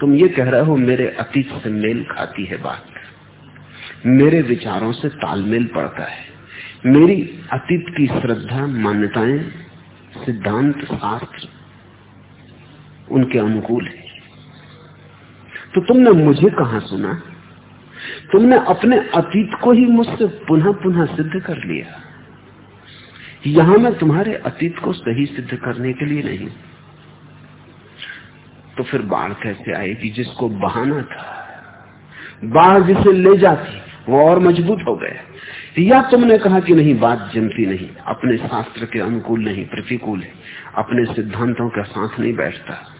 तुम ये कह रहे हो, मेरे अतीत से मेल खाती है बात। मेरे विचारों से तालमेल पड़ता है। मेरी अतीत की श्रद्धा, मान्यताएँ, सिद्धांत, शास्त्र उनके अनुकूल है। तो तुमने मुझे कहा सुना? तुमने अपने अतीत को ही मुझसे पुनः पुनः सिद्ध कर लिया। यहाँ मैं तुम्हारे अतीत को सही सिद्ध करने के लिए नहीं। तो फिर बाढ़ कैसे आएगी जिसको बहाना था? बाढ़ जिसे ले जाती, वो और मज़बूत हो गए। या तुमने कहा कि नहीं, बात जमती नहीं, अपने शास्त्र के अनुकूल नहीं, प्रतिकूल है। अपने सिद्धांतों के साथ नहीं बैठता।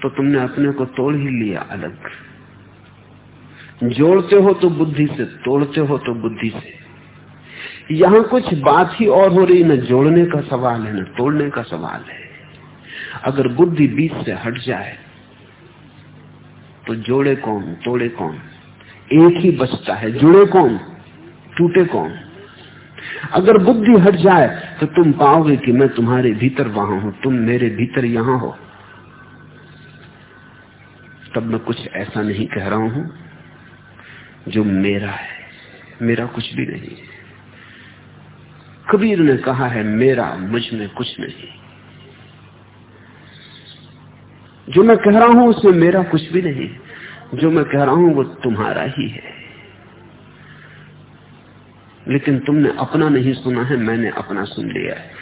तो तुमने अपने को तोड़ ही लिया अलग। जोड़ते हो तो बुद्धि से, तोड़ते हो तो बुद्धि से। यहाँ कुछ बात ही और हो रही न जोड़ने का सवाल है, न तोड़ने का सवाल है। अगर बुद्धि बीच से हट जाए तो जोड़े कौन, तोड़े कौन? एक ही बचता है, जुड़े कौन? टूटे कौन? अगर बुद्धि हट जाए तो तुम पाओगे कि मैं तुम्हारे भीतर वहाँ हूँ, तुम मेरे भीतर यहाँ हो। तब मैं कुछ ऐसा नहीं कह रहा हूँ जो मेरा है। मेरा कुछ भी नहीं कबीर ने कहा है, मेरा, मुझमें कुछ नहीं। जो मैं कह रहा हूँ, उसमें मेरा कुछ भी नहीं। जो मैं कह रहा हूँ, वो तुम्हारा ही है। लेकिन तुमने अपना नहीं सुना है, मैंने अपना सुन लिया है।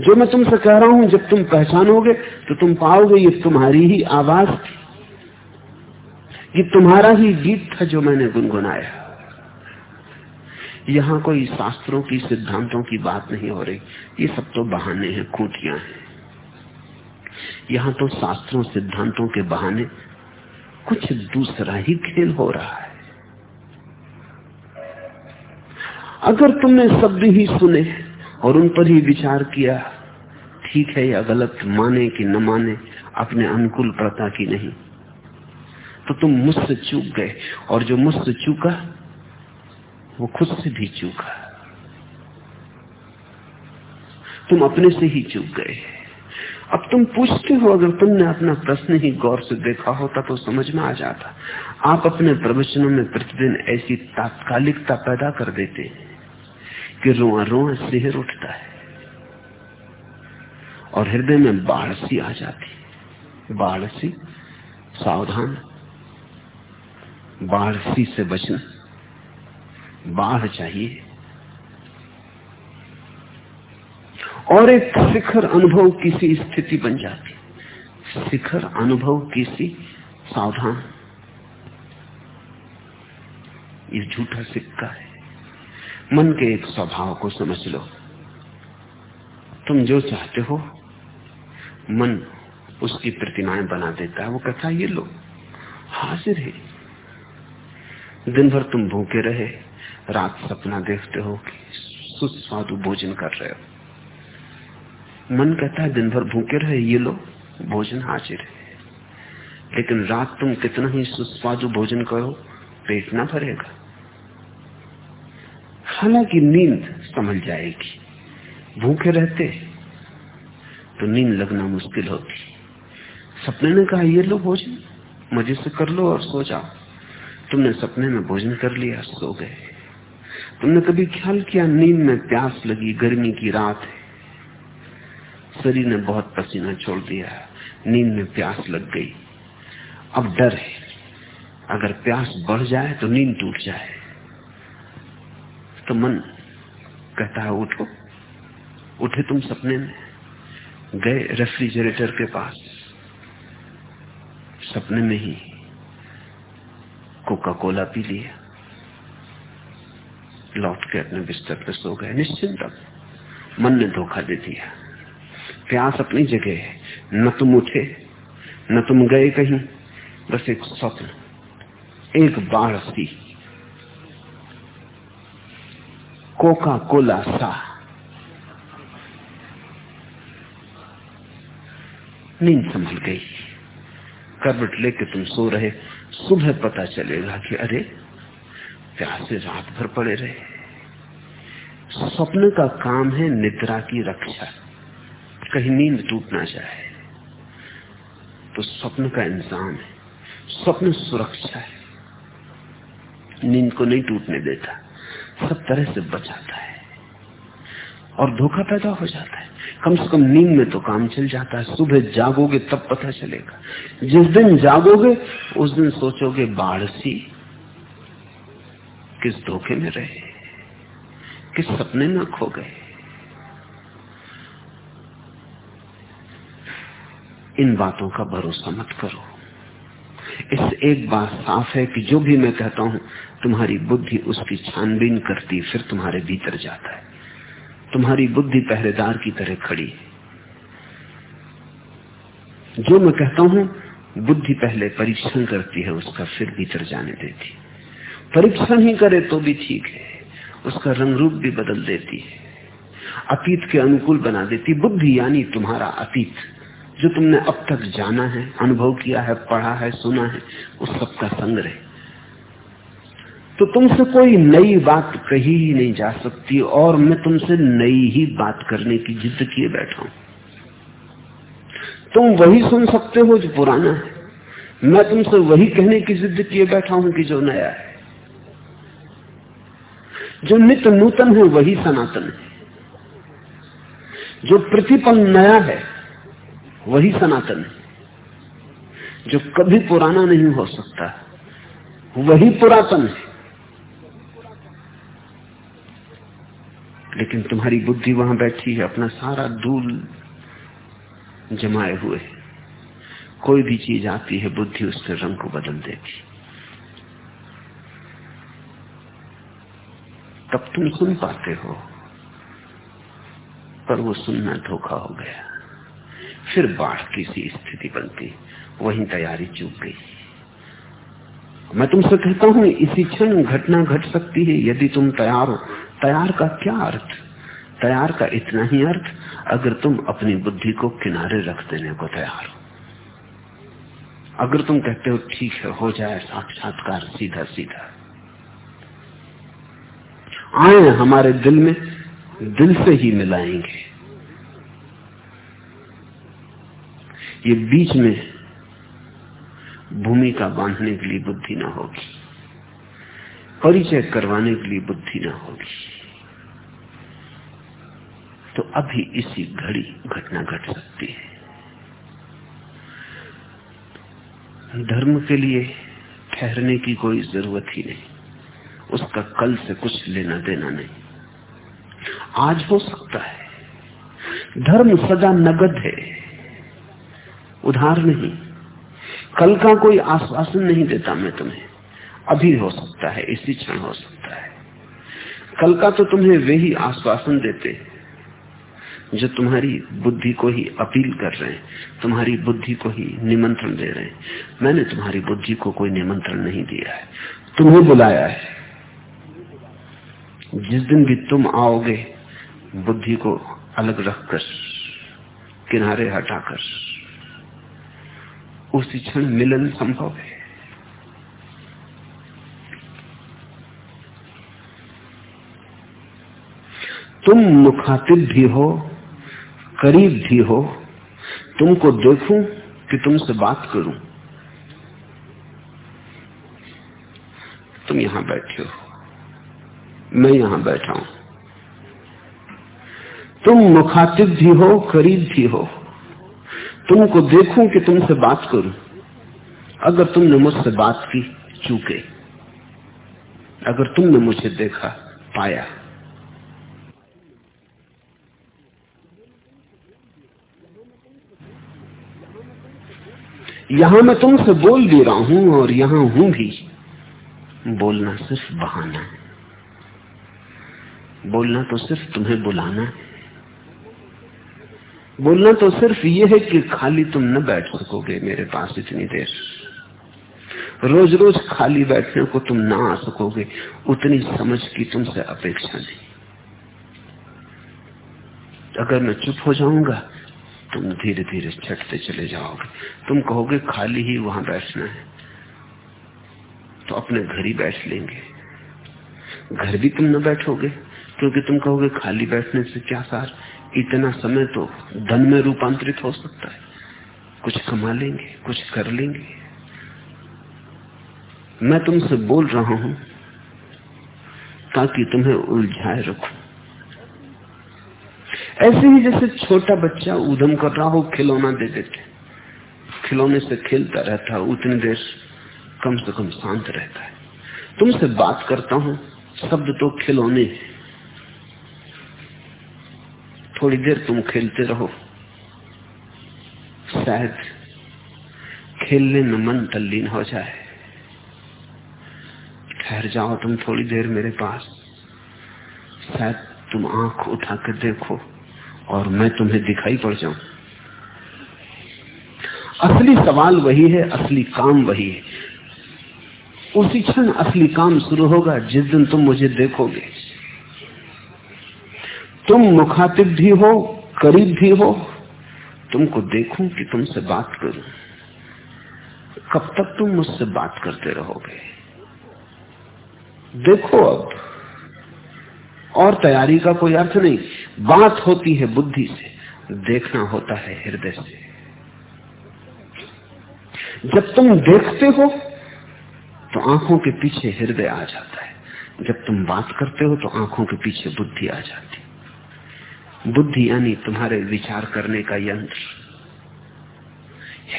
जो मैं तुमसे कह रहा हूँ, जब तुम पहचानोगे तो तुम पाओगे ये तुम्हारी ही आवाज़ थी। ये तुम्हारा ही गीत था जो मैंने गुनगुनाया। यहाँ कोई शास्त्रों की, सिद्धांतों की बात नहीं हो रही। ये सब तो बहाने हैं, खूटियाँ हैं। यहाँ तो शास्त्रों, सिद्धांतों के बहाने कुछ दूसरा ही खेल हो रहा है। अगर तुमने शब्द ही सुने और उन पर ही विचार किया, ठीक है या गलत, माने कि न माने, अपने अनुकूल प्रता की नहीं। तो तुम मुझसे चूक गए, और जो मुझसे चूका, वो खुद से भी चूका। तुम अपने से ही चूक गए। अब तुम पूछते हो, अगर तुमने अपना प्रश्न ही गौर से देखा होता तो समझ में आ जाता। आप अपने प्रवचनों में प्रतिदिन ऐसी तात्कालिकता पैदा कर देते। हैं कि रोआ रोआ सिहर उठता है और हृदय में बाढ़ सी आ जाती बाढ़ सी सावधान बाढ़ सी से बचना बाढ़ चाहिए। और एक शिखर अनुभव किसी स्थिति बन जाती शिखर अनुभव किसी सावधान। ये झूठा सिक्का है। मन के एक स्वभाव को समझ लो। तुम जो चाहते हो, मन उसकी प्रतिमाएँ बना देता है। वो कहता है, ये लो, हाजिर है। दिन भर तुम भूखे रहे, रात सपना देखते हो कि सुस्वादु भोजन कर रहे हो। मन कहता है दिन भर भूखे रहे, ये लो, भोजन हाजिर है। लेकिन रात तुम कितना ही सुस्वादु भोजन करो, पेट ना भरेगा। हालाँकि नींद समझ जाएगी। भूखे रहते तो नींद लगना मुश्किल होती सपने ने कहा, ये लो भोजन, मज़े से कर लो और सो जाओ। तुमने सपने में भोजन कर लिया सो गए। तुमने कभी ख्याल किया, नींद में प्यास लगी, गर्मी की रात है? शरीर ने बहुत पसीना छोड़ दिया, नींद में प्यास लग गई। अब डर है। अगर प्यास बढ़ जाए तो नींद टूट जाए। तो मन कहता है, उठो, उठे तुम सपने में। गए रेफ्रिजरेटर के पास। सपने में ही कोका कोला पी लिया। लौट के अपने बिस्तर पर सो गए। निश्चिंत अब मन ने धोखा दे दिया। प्यास अपनी जगह है। न तुम उठे, न तुम गए कहीं। बस एक स्वप्न, एक बाढ़ सी। कोका कोला सा नींद संभल गई। करवट लेके तुम सो रहे। सुबह पता चलेगा कि अरे, प्यासे रात भर पड़े रहे। स्वप्न का काम है निद्रा की रक्षा। कहीं नींद टूट ना जाए। तो स्वप्न का इंतज़ाम है। स्वप्न सुरक्षा है। नींद को नहीं टूटने देता। सब तरह से बचाता है। और धोखा पैदा हो जाता है। कम से कम नींद में तो काम चल जाता है। सुबह जागोगे, तब पता चलेगा। जिस दिन जागोगे, उस दिन सोचोगे बाढ़ सी किस धोखे में रहे, किस सपने में खो गए। इन बातों का भरोसा मत करो। इससे एक बात साफ़ है कि जो भी मैं कहता हूँ, तुम्हारी बुद्धि उसकी छानबीन करती, फिर तुम्हारे भीतर जाता है। तुम्हारी बुद्धि पहरेदार की तरह खड़ी है। जो मैं कहता हूँ, बुद्धि पहले परीक्षण करती है, उसका फिर भीतर जाने देती परीक्षण ही करे तो भी ठीक है, उसका रंग रूप भी बदल देती है। अतीत के अनुकूल बना देती, बुद्धि यानी तुम्हारा अतीत। जो तुमने अब तक जाना है, अनुभव किया है, पढ़ा है, सुना है, उस सब का संग्रह तो तुमसे कोई नई बात कही ही नहीं जा सकती और मैं तुमसे नई ही बात करने की जिद किए बैठा हूँ। तुम वही सुन सकते हो जो पुराना है। मैं तुमसे वही कहने की जिद किए बैठा हूँ कि जो नया है। जो नित्य नूतन है, वही सनातन है। जो प्रतिपल नया है वही सनातन है, जो कभी पुराना नहीं हो सकता। वही पुरातन है। लेकिन तुम्हारी बुद्धि वहाँ बैठी है, अपना सारा धूल जमाए हुए कोई भी चीज़ आती है, बुद्धि उसके रंग को बदल देती। तब तुम सुन पाते हो, पर वो सुनना धोखा हो गया। फिर बाढ़ की सी स्थिति बनती। वही तैयारी चूक गई। मैं तुमसे कहता हूँ, इसी क्षण घटना घट सकती है, यदि तुम तैयार हो। तैयार का क्या अर्थ? तैयार का इतना ही अर्थ, अगर तुम अपनी बुद्धि को किनारे रख देने को तैयार हो। अगर तुम कहते हो, ठीक है, हो जाए साक्षात्कार सीधा सीधा। आए हमारे दिल में, दिल से ही मिलाएँगे। ये बीच में भूमिका बांधने के लिए बुद्धि ना होगी। परिचय करवाने के लिए बुद्धि ना होगी। तो अभी इसी घड़ी घटना घट सकती है। धर्म के लिए ठहरने की कोई ज़रूरत ही नहीं। उसका कल से कुछ लेना देना नहीं। आज हो सकता है। धर्म सदा नगद है। उधार नहीं। कल का कोई आश्वासन नहीं देता मैं तुम्हें। अभी हो सकता है, इसी क्षण हो सकता है। कल का तो तुम्हें वे ही आश्वासन देते जो तुम्हारी बुद्धि को ही अपील कर रहे हैं, तुम्हारी बुद्धि को ही निमंत्रण दे रहे हैं। मैंने तुम्हारी बुद्धि को कोई निमंत्रण नहीं दिया है। तुम्हें बुलाया है। जिस दिन भी तुम आओगे, बुद्धि को अलग रखकर, किनारे हटाकर उसी क्षण मिलन संभव है। तुम मुखातिब भी हो, करीब भी हो, तुमको देखूँ कि तुमसे बात करूँ। तुम यहाँ बैठे हो। मैं यहाँ बैठा हूँ। तुम मुखातिब भी हो, करीब भी हो। तुमको देखूँ कि तुमसे बात करूँ। अगर तुमने मुझसे बात की, चूके। अगर तुमने मुझे देखा, पाया। यहाँ मैं तुमसे बोल भी रहा हूँ और यहाँ हूँ भी। बोलना सिर्फ़ बहाना है। बोलना तो सिर्फ़ तुम्हें बुलाना है। बोलना तो सिर्फ़ ये है कि खाली तुम न बैठ सकोगे मेरे पास इतनी देर। रोज रोज खाली बैठने को तुम ना आ सकोगे, उतनी समझ की तुमसे अपेक्षा नहीं। अगर मैं चुप हो जाऊँगा, तुम धीरे धीरे छटते चले जाओगे। तुम कहोगे खाली ही वहाँ बैठना है तो अपने घर ही बैठ लेंगे। घर भी तुम न बैठोगे, क्योंकि तुम कहोगे खाली बैठने से क्या सार? इतना समय तो धन में रूपांतरित हो सकता है। कुछ कमा लेंगे, कुछ कर लेंगे। मैं तुमसे बोल रहा हूँ ताकि तुम्हें उलझाए रखू। ऐसे ही जैसे छोटा बच्चा उधम कर रहा हो, खिलौना दे देते। खिलौने से खेलता रहता उतनी देर कम से कम शांत रहता है। तुमसे बात करता हूँ, शब्द तो खिलौने थोड़ी देर तुम खेलते रहो। शायद खेलने में मन तल्लीन हो जाए। ठहर जाओ तुम थोड़ी देर मेरे पास। शायद तुम आँख उठाकर देखो और मैं तुम्हें दिखाई पड़ जाऊँ। असली सवाल वही है, असली काम वही है। उसी क्षण असली काम शुरू होगा जिस दिन तुम मुझे देखोगे। तुम मुखातिब भी हो, करीब भी हो, तुमको देखूँ कि तुमसे बात करूँ। कब तक तुम मुझसे बात करते रहोगे? देखो अब, और तैयारी का कोई अर्थ नहीं। बात होती है बुद्धि से, देखना होता है हृदय से। जब तुम देखते हो तो आँखों के पीछे हृदय आ जाता है। जब तुम बात करते हो तो आँखों के पीछे बुद्धि आ जाती बुद्धि यानी तुम्हारे विचार करने का यंत्र।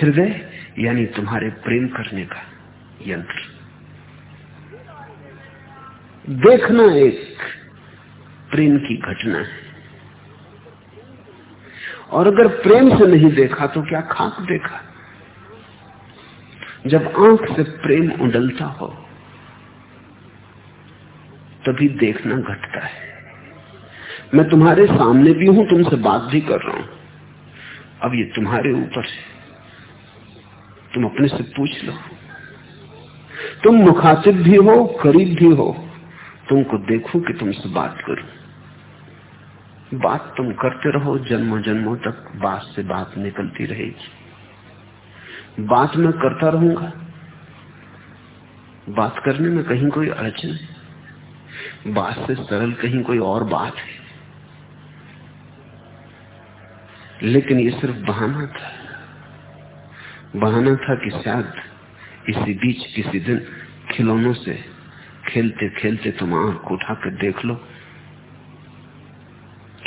हृदय यानी तुम्हारे प्रेम करने का यंत्र। देखना एक प्रेम की घटना है। और अगर प्रेम से नहीं देखा तो क्या खाक देखा? जब आँख से प्रेम उडलता हो, तभी देखना घटता है। मैं तुम्हारे सामने भी हूँ, तुमसे बात भी कर रहा हूँ। अब ये तुम्हारे ऊपर है। तुम अपने से पूछ लो। तुम मुखातिब भी हो, करीब भी हो। तुमको देखो कि तुमसे बात करूँ। बात तुम करते रहो जन्मों जन्मों तक बात से बात निकलती रहेगी। बात मैं करता रहूँगा। बात करने में कहीं कोई अड़चन बात से सरल कहीं कोई और बात है। लेकिन ये सिर्फ़ बहाना था। बहाना था कि शायद इसी बीच किसी दिन खिलौनों से खेलते खेलते तुम आँख उठा कर देख लो।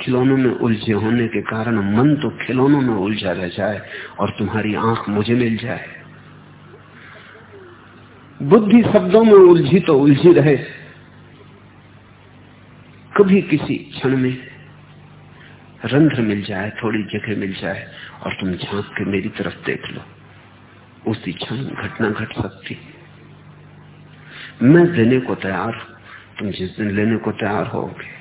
खिलौनों में उलझे होने के कारण मन तो खिलौनों में उलझा रह जाए और तुम्हारी आँख मुझे मिल जाए। बुद्धि शब्दों में उलझी तो उलझी रहे। कभी किसी क्षण में रंध्र मिल जाए, थोड़ी जगह मिल जाए, और तुम झाँक के मेरी तरफ़ देख लो। उसी क्षण घटना घट सकती। मैं देने को तैयार हूँ। तुम जिस दिन लेने को तैयार होगे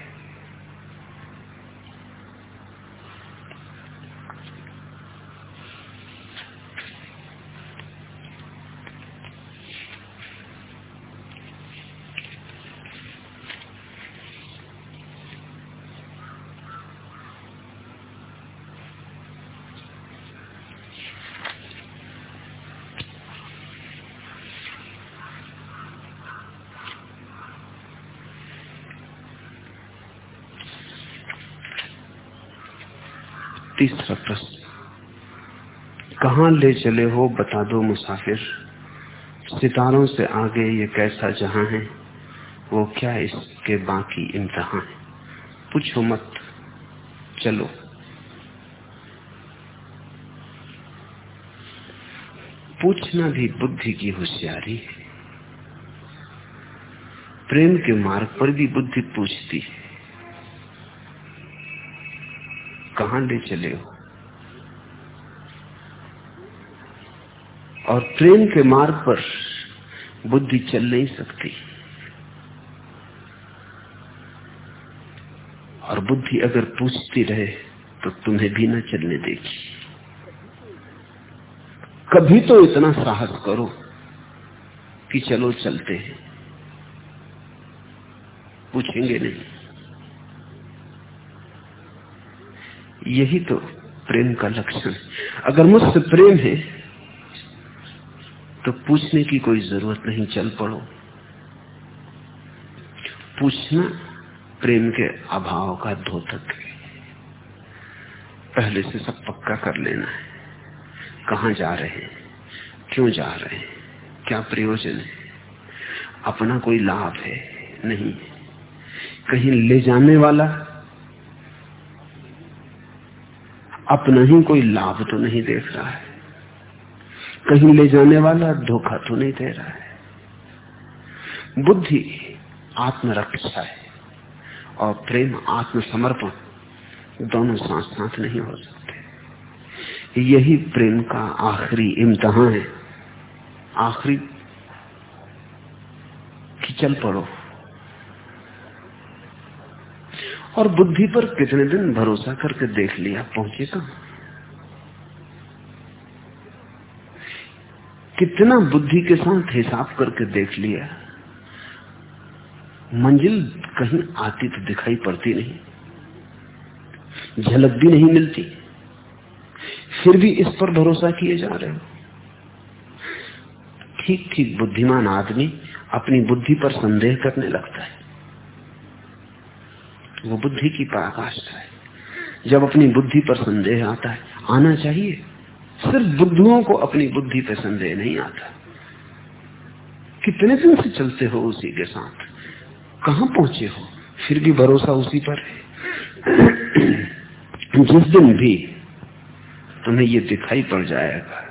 तीसरा प्रश्न कहा ले चले हो बता दो मुसाफिर। सितारों से आगे ये कैसा जहाँ है, वो क्या इसके बाकी इम्तहा है। पूछो मत, चलो। पूछना भी बुद्धि की होशियारी है। प्रेम के मार्ग पर भी बुद्धि पूछती है। कहाँ ले चले हो। और प्रेम के मार्ग पर बुद्धि चल नहीं सकती। और बुद्धि अगर पूछती रहे तो तुम्हें भी न चलने देगी। कभी तो इतना साहस करो कि चलो चलते हैं। पूछेंगे नहीं। यही तो प्रेम का लक्षण। अगर मुझसे प्रेम है तो पूछने की कोई ज़रूरत नहीं, चल पड़ो। पूछना प्रेम के अभाव का धोतक है। पहले से सब पक्का कर लेना है। कहा जा रहे हैं? क्यों जा रहे हैं? क्या प्रयोजन है? अपना कोई लाभ है? नहीं। कहीं ले जाने वाला अपना ही कोई लाभ तो नहीं देख रहा है। कहीं ले जाने वाला धोखा तो नहीं दे रहा है। बुद्धि आत्मरक्षा है और प्रेम, आत्मसमर्पण दोनों साथ साथ नहीं हो सकते। यही प्रेम का आखिरी इम्तहान है। आखिरी कि चल पड़ो। और बुद्धि पर कितने दिन भरोसा करके देख लिया, पहुँचे कहा? कितना बुद्धि के साथ हिसाब करके देख लिया। मंजिल कहीं आती तो दिखाई पड़ती नहीं। झलक भी नहीं मिलती। फिर भी इस पर भरोसा किए जा रहे हो। ठीक ठीक बुद्धिमान आदमी अपनी बुद्धि पर संदेह करने लगता है। वो बुद्धि की पराकाष्ठा है। जब अपनी बुद्धि पर संदेह आता है, आना चाहिए। सिर्फ़ बुद्धुओं को अपनी बुद्धि पर संदेह नहीं आता। कितने दिन से चलते हो उसी के साथ? कहा पहुँचे हो? फिर भी भरोसा उसी पर है। जिस दिन भी तुम्हें ये दिखाई पड़ जाएगा,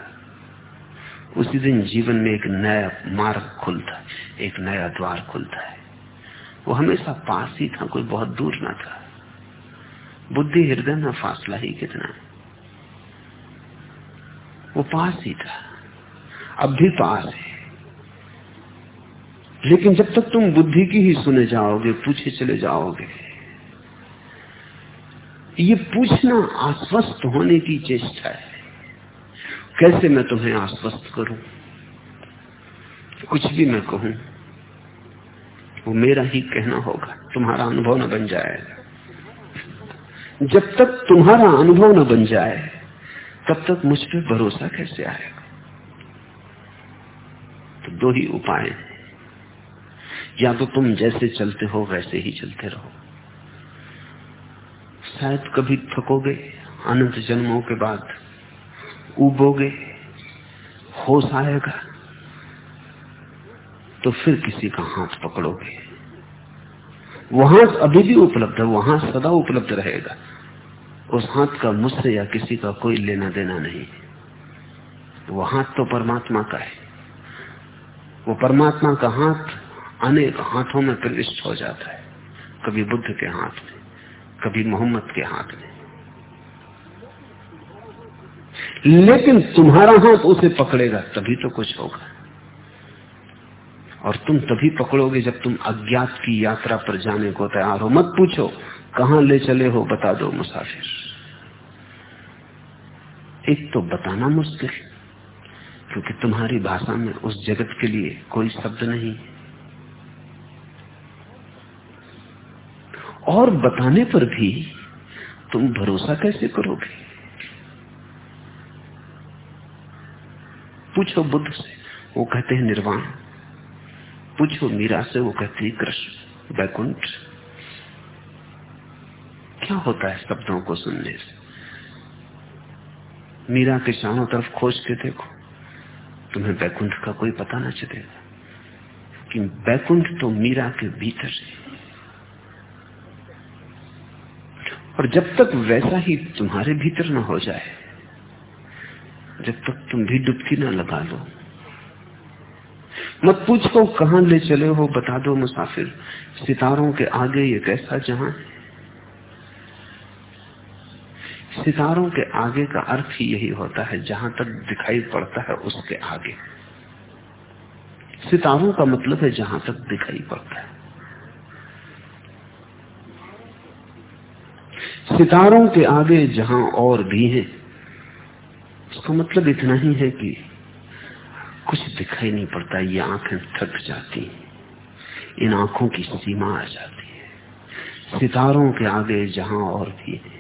उसी दिन जीवन में एक नया मार्ग खुलता है, एक नया द्वार खुलता है। वो हमेशा पास ही था, कोई बहुत दूर ना था। बुद्धि, हृदय में फासला ही कितना है। वो पास ही था, अब भी पास है। लेकिन जब तक तुम बुद्धि की ही सुने जाओगे, पूछे चले जाओगे, ये पूछना आश्वस्त होने की चेष्टा है। कैसे मैं तुम्हें आश्वस्त करूँ? कुछ भी मैं कहूँ वो मेरा ही कहना होगा, तुम्हारा अनुभव न बन जाएगा जब तक तुम्हारा अनुभव न बन जाए, तब तक मुझ पर भरोसा कैसे आएगा? तो दो ही उपाय हैं। या तो तुम जैसे चलते हो, वैसे ही चलते रहो। शायद कभी थकोगे, अनंत जन्मों के बाद उबोगे, होश आएगा तो फिर किसी का हाथ पकड़ोगे। वहाँ अभी भी उपलब्ध है, वहाँ सदा उपलब्ध रहेगा। उस हाथ का मुझसे या किसी का कोई लेना देना नहीं। वो हाथ तो परमात्मा का है। वो परमात्मा का हाथ अनेक हाथों में प्रविष्ट हो जाता है। कभी बुद्ध के हाथ में, कभी मोहम्मद के हाथ में। लेकिन तुम्हारा हाथ उसे पकड़ेगा, तभी तो कुछ होगा। और तुम तभी पकड़ोगे जब तुम अज्ञात की यात्रा पर जाने को तैयार हो। मत पूछो, कहाँ ले चले हो बता दो मुसाफिर। एक तो बताना मुश्किल, क्योंकि तुम्हारी भाषा में उस जगत के लिए कोई शब्द नहीं। और बताने पर भी तुम भरोसा कैसे करोगे? पूछो बुद्ध से, वो कहते हैं निर्वाण। पूछो, मीरा से वो कहती है, कृष्ण बैकुंठ क्या होता है शब्दों को सुनने से? मीरा के चारों तरफ़ खोज के देखो, तुम्हें बैकुंठ का कोई पता ना चलेगा कि बैकुंठ तो मीरा के भीतर है। और जब तक वैसा ही तुम्हारे भीतर न हो जाए, जब तक तुम भी डुबकी ना लगा लो मत पूछो, कहा ले चले हो, बता दो मुसाफिर। सितारों के आगे ये कैसा जहाँ है? सितारों के आगे का अर्थ ही यही होता है, जहाँ तक दिखाई पड़ता है उसके आगे। सितारों का मतलब है जहाँ तक दिखाई पड़ता है। सितारों के आगे जहाँ और भी है, उसका मतलब इतना ही है कि कुछ दिखाई नहीं पड़ता, ये आँखें थक जाती इन आँखों की सीमा आ जाती है। सितारों के आगे जहाँ और भी है,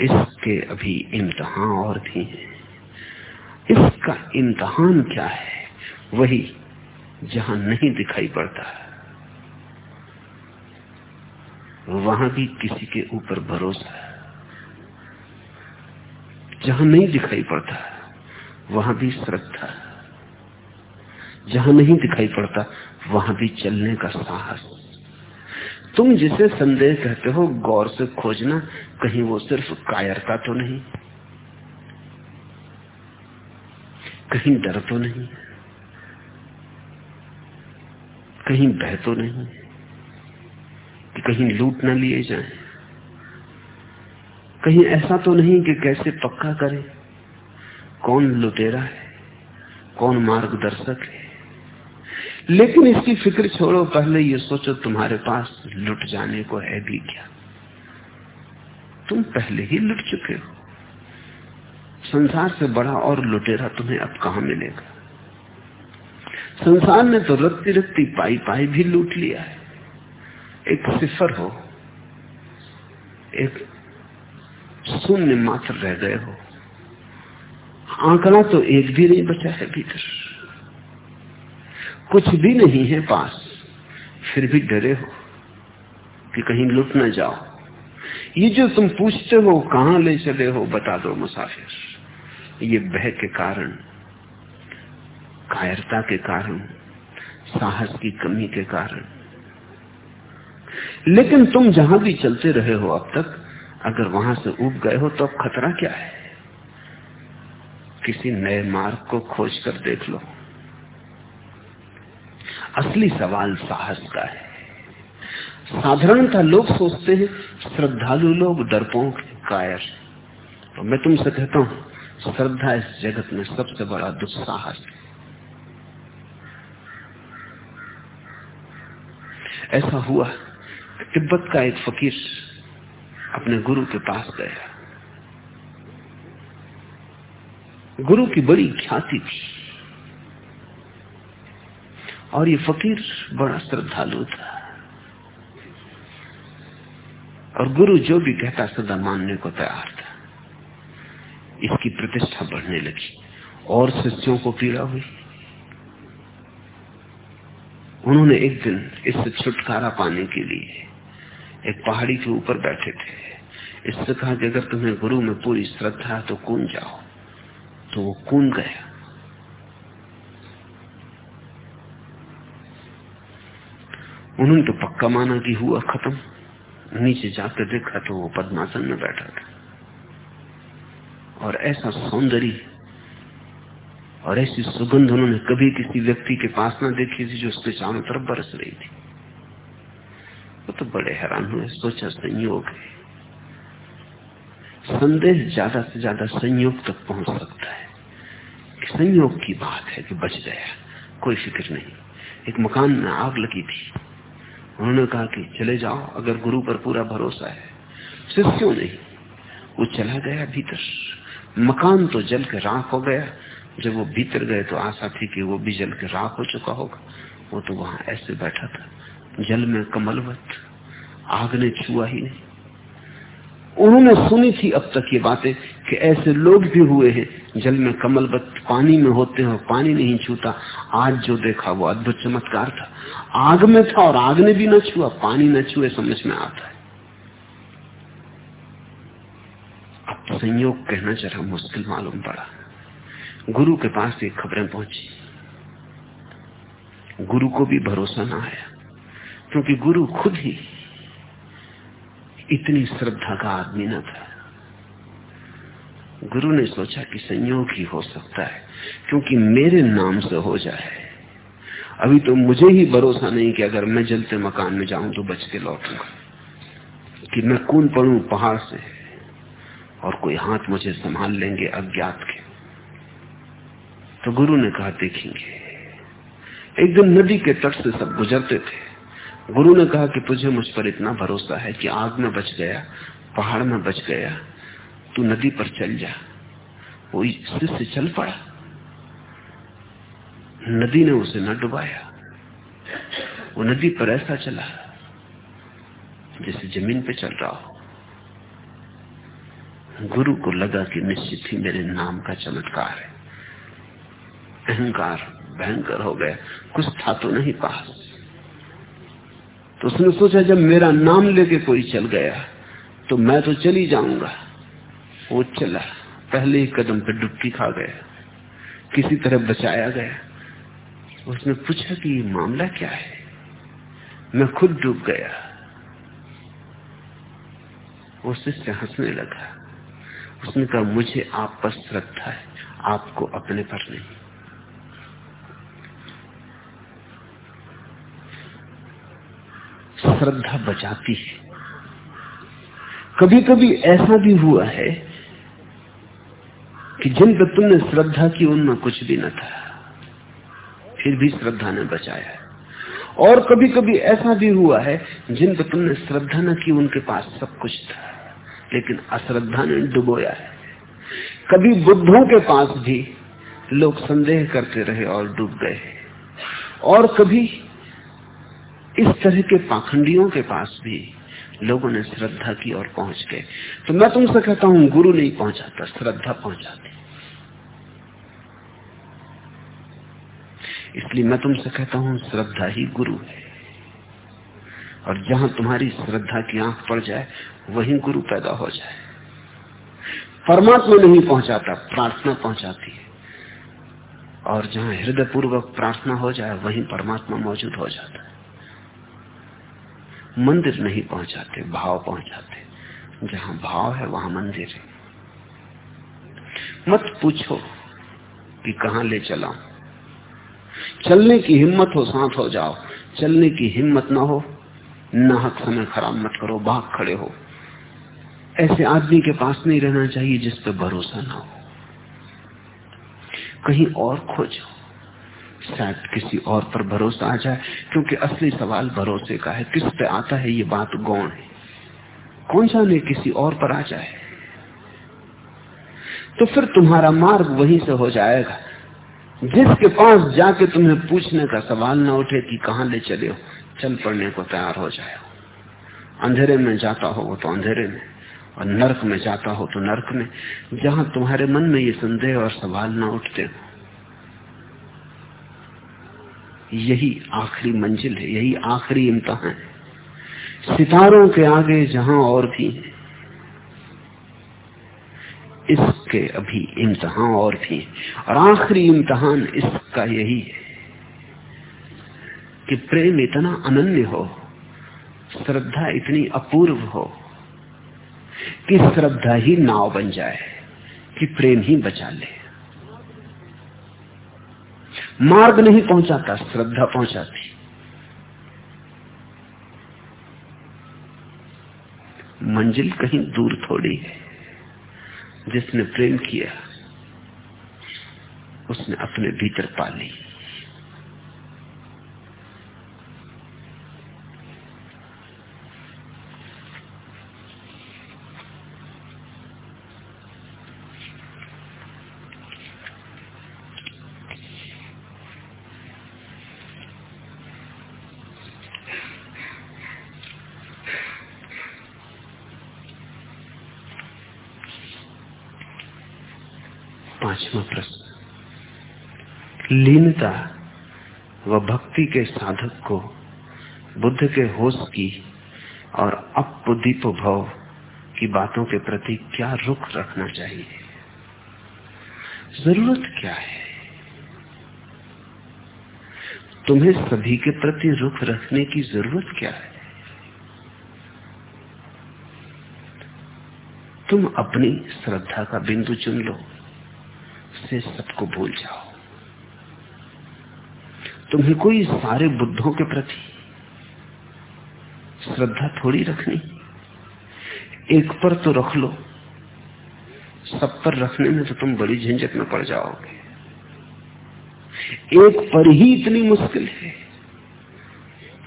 इसके अभी इम्तहा और भी है। इसका इम्तहान क्या है? वही जहाँ नहीं दिखाई पड़ता। वहाँ भी किसी के ऊपर भरोसा है। जहाँ नहीं दिखाई पड़ता। वहाँ भी श्रद्धा जहाँ नहीं दिखाई पड़ता, वहाँ भी चलने का साहस। तुम जिसे संदेह कहते हो, गौर से खोजना, कहीं वो सिर्फ़ कायरता तो नहीं, कहीं डर तो नहीं, कहीं भय तो नहीं, कि कहीं लूट ना लिए जाए। कहीं ऐसा तो नहीं कि कैसे पक्का करे। कौन लुटेरा है? कौन मार्गदर्शक है? लेकिन इसकी फ़िक्र छोड़ो, पहले ये सोचो तुम्हारे पास लुट जाने को है भी क्या? तुम पहले ही लुट चुके हो। संसार से बड़ा और लुटेरा तुम्हें अब कहा मिलेगा? संसार ने तो रत्ती रत्ती पाई पाई भी लूट लिया है। एक सिफर हो, एक शून्य मात्र रह गए हो। आंकड़ा तो एक भी नहीं बचा है भीतर। कुछ भी नहीं है पास, फिर भी डरे हो कि कहीं लुट ना जाओ। ये जो तुम पूछते हो, कहाँ ले चले हो, बता दो मुसाफिर। ये भय के कारण, कायरता के कारण, साहस की कमी के कारण। लेकिन तुम जहाँ भी चलते रहे हो अब तक, अगर वहाँ से उब गए हो तो अब खतरा क्या है? किसी नए मार्ग को खोज कर देख लो। असली सवाल साहस का है। साधारणतः लोग सोचते हैं, श्रद्धालु लोग डरपोक कायर तो मैं तुमसे कहता हूँ, श्रद्धा इस जगत में सबसे बड़ा दुस्साहस है। ऐसा हुआ तिब्बत का एक फकीर अपने गुरु के पास गया। गुरु की बड़ी ख्याति थी। और ये फकीर बड़ा श्रद्धालु था। और गुरु जो भी कहता, सदा मानने को तैयार था। इसकी प्रतिष्ठा बढ़ने लगी। और शिष्यों को पीड़ा हुई। उन्होंने एक दिन इससे छुटकारा पाने के लिए एक पहाड़ी के ऊपर बैठे थे। इससे कहा कि अगर तुम्हें गुरु में पूरी श्रद्धा है तो कून जाओ। तो वो कून गया। उन्होंने तो पक्का माना कि हुआ खत्म। नीचे जाकर देखा तो वो पद्मासन में बैठा था। और ऐसा सौंदर्य और ऐसी सुगंध उन्होंने कभी किसी व्यक्ति के पास ना देखी थी जो उसके चारों तरफ़ बरस रही थी। वो तो बड़े हैरान हुए, सोचा संयोग है। संदेह ज़्यादा से ज़्यादा संयोग तक पहुँच सकता है। कि संयोग की बात है कि बच गया। कोई फ़िक्र नहीं। एक मकान में आग लगी थी। उन्होंने कहा कि चले जाओ, अगर गुरु पर पूरा भरोसा है शिष्यों नहीं? वो चला गया भीतर। मकान तो जल के राख हो गया। जब वो भीतर गए तो आशा थी कि वो भी जल के राख हो चुका होगा। वो तो वहाँ ऐसे बैठा था, जल में कमलवत। आग ने छुआ ही नहीं। उन्होंने सुनी थी अब तक ये बातें कि ऐसे लोग भी हुए हैं, जल में कमलबत पानी में होते हैं पानी नहीं छूता। आज जो देखा वो अद्भुत चमत्कार था। आग में था और आग ने भी न छुआ, पानी न छुए समझ में आता है। अब संयोग कहना जरा मुश्किल मालूम पड़ा। गुरु के पास ये खबरें पहुँची। गुरु को भी भरोसा ना आया, क्योंकि गुरु खुद ही इतनी श्रद्धा का आदमी न था। गुरु ने सोचा कि संयोग ही हो सकता है, क्योंकि मेरे नाम से हो जाए। अभी तो मुझे ही भरोसा नहीं कि अगर मैं जलते मकान में जाऊँ तो बच के लौटूँगा। कि मैं कून पड़ू पहाड़ से, और कोई हाथ मुझे संभाल लेंगे अज्ञात के। तो गुरु ने कहा, देखेंगे। एक दिन नदी के तट से सब गुजरते थे। गुरु ने कहा कि तुझे मुझ पर इतना भरोसा है कि आग में बच गया, पहाड़ में बच गया, तू नदी पर चल जा। वो शिष्य चल पड़ा। नदी ने उसे न डुबाया। वो नदी पर ऐसा चला जैसे ज़मीन पे चल रहा हो। गुरु को लगा कि निश्चित ही मेरे नाम का चमत्कार है। अहंकार भयंकर हो गया। कुछ था तो नहीं पास। तो उसने सोचा, जब मेरा नाम लेके कोई चल गया तो मैं तो चली जाऊँगा। वो चला। पहले ही कदम पे डुबकी खा गया। किसी तरह बचाया गया। उसने पूछा कि मामला क्या है? मैं खुद डूब गया। उससे हंसने लगा। उसने कहा, मुझे आप पर श्रद्धा है। आपको अपने पर नहीं। श्रद्धा बचाती है। कभी कभी ऐसा भी हुआ है कि जिन पर तुमने श्रद्धा की उनमें कुछ भी न था, फिर भी श्रद्धा ने बचाया और कभी कभी ऐसा भी हुआ है, जिन पर तुमने श्रद्धा न की उनके पास सब कुछ था, लेकिन अश्रद्धा ने डुबोया है। कभी बुद्धों के पास भी लोग संदेह करते रहे और डूब गए और कभी इस तरह के पाखंडियों के पास भी लोगों ने श्रद्धा की और पहुँच गए। तो मैं तुमसे कहता हूँ, गुरु नहीं पहुंचाता, श्रद्धा पहुंचाती इसलिए मैं तुमसे कहता हूँ, श्रद्धा ही गुरु है। और जहाँ तुम्हारी श्रद्धा की आँख पड़ जाए, वहीं गुरु पैदा हो जाए। परमात्मा नहीं पहुंचाता, प्रार्थना पहुंचाती है। और जहाँ हृदय पूर्वक प्रार्थना हो जाए, वहीं परमात्मा मौजूद हो जाता है। मंदिर नहीं पहुंचाते, भाव पहुंचाते। जहाँ भाव है, वहाँ मंदिर है। मत पूछो कि कहा ले चलाऊं। चलने की हिम्मत हो, साथ हो जाओ। चलने की हिम्मत ना हो नाहक समय खराब मत करो, भाग खड़े हो। ऐसे आदमी के पास नहीं रहना चाहिए जिस पर भरोसा ना हो। कहीं और खोजो। शायद किसी और पर भरोसा आ जाए, क्योंकि असली सवाल भरोसे का है, किस पे आता है ये बात गौण है। कौन जाने किसी और पर आ जाए? तो फिर तुम्हारा मार्ग वहीं से हो जाएगा। जिसके पास जाके तुम्हें पूछने का सवाल ना उठे कि कहाँ ले चले हो, चल पड़ने को तैयार हो जाए अंधेरे में जाता हो तो अंधेरे में, और नरक में जाता हो तो नरक में। जहाँ तुम्हारे मन में ये संदेह और सवाल ना उठते हो यही आखिरी मंजिल है, यही आखिरी इम्तहान है। सितारों के आगे जहाँ और भी है, इसके अभी इम्तहान और भी और आखिरी इम्तहान इसका यही है कि प्रेम इतना अनन्य हो, श्रद्धा इतनी अपूर्व हो, कि श्रद्धा ही नाव बन जाए, कि प्रेम ही बचा ले। मार्ग नहीं पहुंचाता, श्रद्धा पहुंचाती। मंजिल कहीं दूर थोड़ी है। जिसने प्रेम किया, उसने अपने भीतर पा ली पांचवा प्रश्न लीनता व भक्ति के साधक को बुद्ध के होश की और अपुदीप भव की बातों के प्रति क्या रुख रखना चाहिए? ज़रूरत क्या है? तुम्हें सभी के प्रति रुख रखने की ज़रूरत क्या है? तुम अपनी श्रद्धा का बिंदु चुन लो से सबको भूल जाओ। तुम्हें कोई सारे बुद्धों के प्रति श्रद्धा थोड़ी रखनी? एक पर तो रख लो, सब पर रखने में तो तुम बड़ी झंझट में पड़ जाओगे। एक पर ही इतनी मुश्किल है,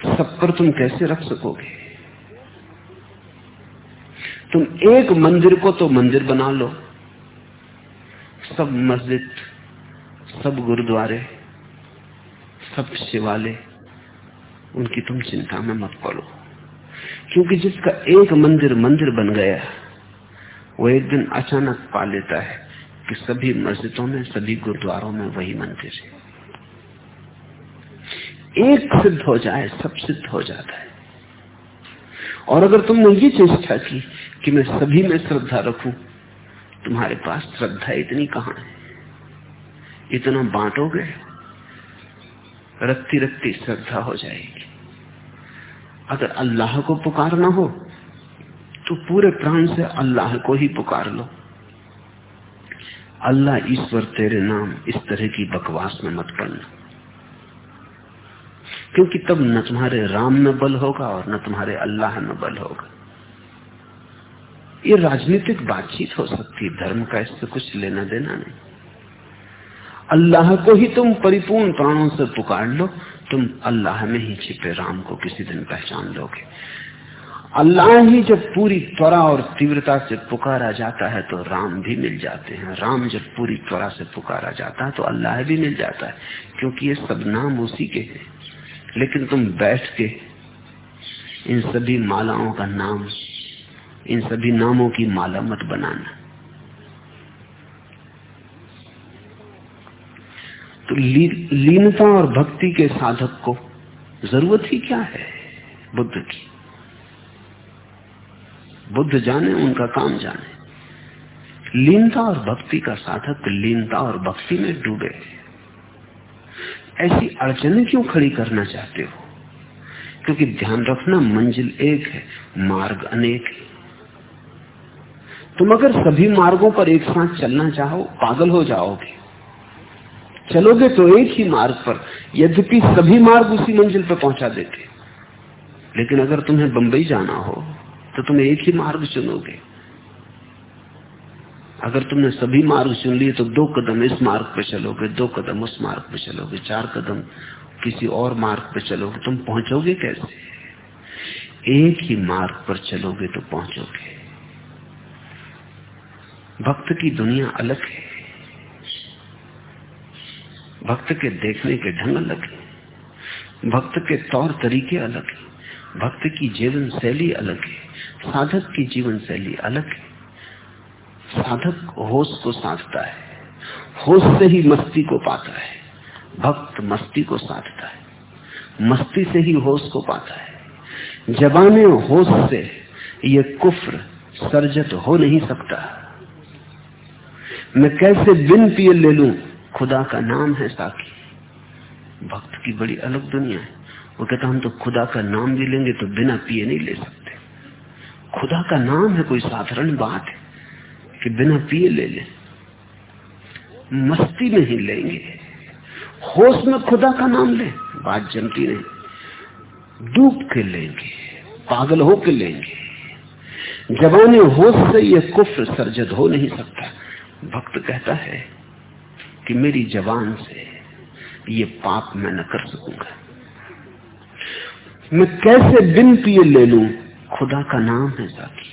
सब पर तुम कैसे रख सकोगे? तुम एक मंदिर को तो मंदिर बना लो, सब मस्जिद, सब गुरुद्वारे सब शिवालय उनकी तुम चिंता में मत पड़ो। क्योंकि जिसका एक मंदिर मंदिर बन गया, वो एक दिन अचानक पा लेता है कि सभी मस्जिदों में, सभी गुरुद्वारों में वही मंदिर है। एक सिद्ध हो जाए, सब सिद्ध हो जाता है। और अगर तुमने ये चेष्टा की कि मैं सभी में श्रद्धा रखूँ, तुम्हारे पास श्रद्धा इतनी कहाँ है? इतना बांटोगे? रत्ती रत्ती श्रद्धा हो जाएगी। अगर अल्लाह को पुकारना हो तो पूरे प्राण से अल्लाह को ही पुकार लो। अल्लाह ईश्वर तेरे नाम इस तरह की बकवास में मत पड़ना। क्योंकि तब न तुम्हारे राम में बल होगा और न तुम्हारे अल्लाह में बल होगा। ये राजनीतिक बातचीत हो सकती है, धर्म का इससे कुछ लेना देना नहीं। अल्लाह को ही तुम परिपूर्ण प्राणों से पुकार लो। तुम अल्लाह में ही छिपे, राम को किसी दिन पहचान लोगे। अल्लाह ही जब पूरी त्वरा और तीव्रता से पुकारा जाता है तो राम भी मिल जाते हैं। राम जब पूरी त्वरा से पुकारा जाता है तो अल्लाह भी मिल जाता है, क्योंकि ये सब नाम उसी के हैं। लेकिन तुम बैठ के इन सभी मालाओं का नाम, इन सभी नामों की माला मत बनाना। तो ली, लीनता और भक्ति के साधक को ज़रूरत ही क्या है बुद्ध की? बुद्ध जाने उनका काम जाने। लीनता और भक्ति का साधक लीनता और भक्ति में डूबे। ऐसी अड़चने क्यों खड़ी करना चाहते हो? क्योंकि ध्यान रखना मंजिल एक है मार्ग अनेक है। तुम अगर सभी मार्गों पर एक साथ चलना चाहो पागल हो जाओगे। चलोगे तो एक ही मार्ग पर, यद्यपि सभी मार्ग उसी मंजिल पर पहुँचा देते। लेकिन अगर तुम्हें बंबई जाना हो तो तुम एक ही मार्ग चुनोगे। अगर तुमने सभी मार्ग चुन लिए तो दो कदम इस मार्ग पर चलोगे, दो कदम उस मार्ग पर चलोगे, चार कदम किसी और मार्ग पर चलोगे। तुम पहुंचोगे कैसे? एक ही मार्ग पर चलोगे तो पहुंचोगे। भक्त की दुनिया अलग है। भक्त के देखने के ढंग अलग है। भक्त के तौर तरीके अलग है। भक्त की जीवन शैली अलग है। साधक की जीवन शैली अलग है। साधक होश को साधता है। होश से ही मस्ती को पाता है। भक्त मस्ती को साधता है। मस्ती से ही होश को पाता है। जबाने होश से ये कुफ्र सर्जत हो नहीं सकता। मैं कैसे बिन पिए ले लू? खुदा का नाम है साकी भक्त की बड़ी अलग दुनिया है। वो कहता, हम तो खुदा का नाम भी लेंगे तो बिना पिए नहीं ले सकते। खुदा का नाम है कोई साधारण बात है कि बिना पिए ले ले। मस्ती में ही लेंगे। होश में खुदा का नाम ले, बात जमती नहीं। डूब के लेंगे, पागल हो के लेंगे। जवानी होश से यह कुफ्र सर्जद हो नहीं सकता। भक्त कहता है कि मेरी जवान से ये पाप मैं न कर सकूँगा। मैं कैसे बिन पिए ले लू? खुदा का नाम है साकी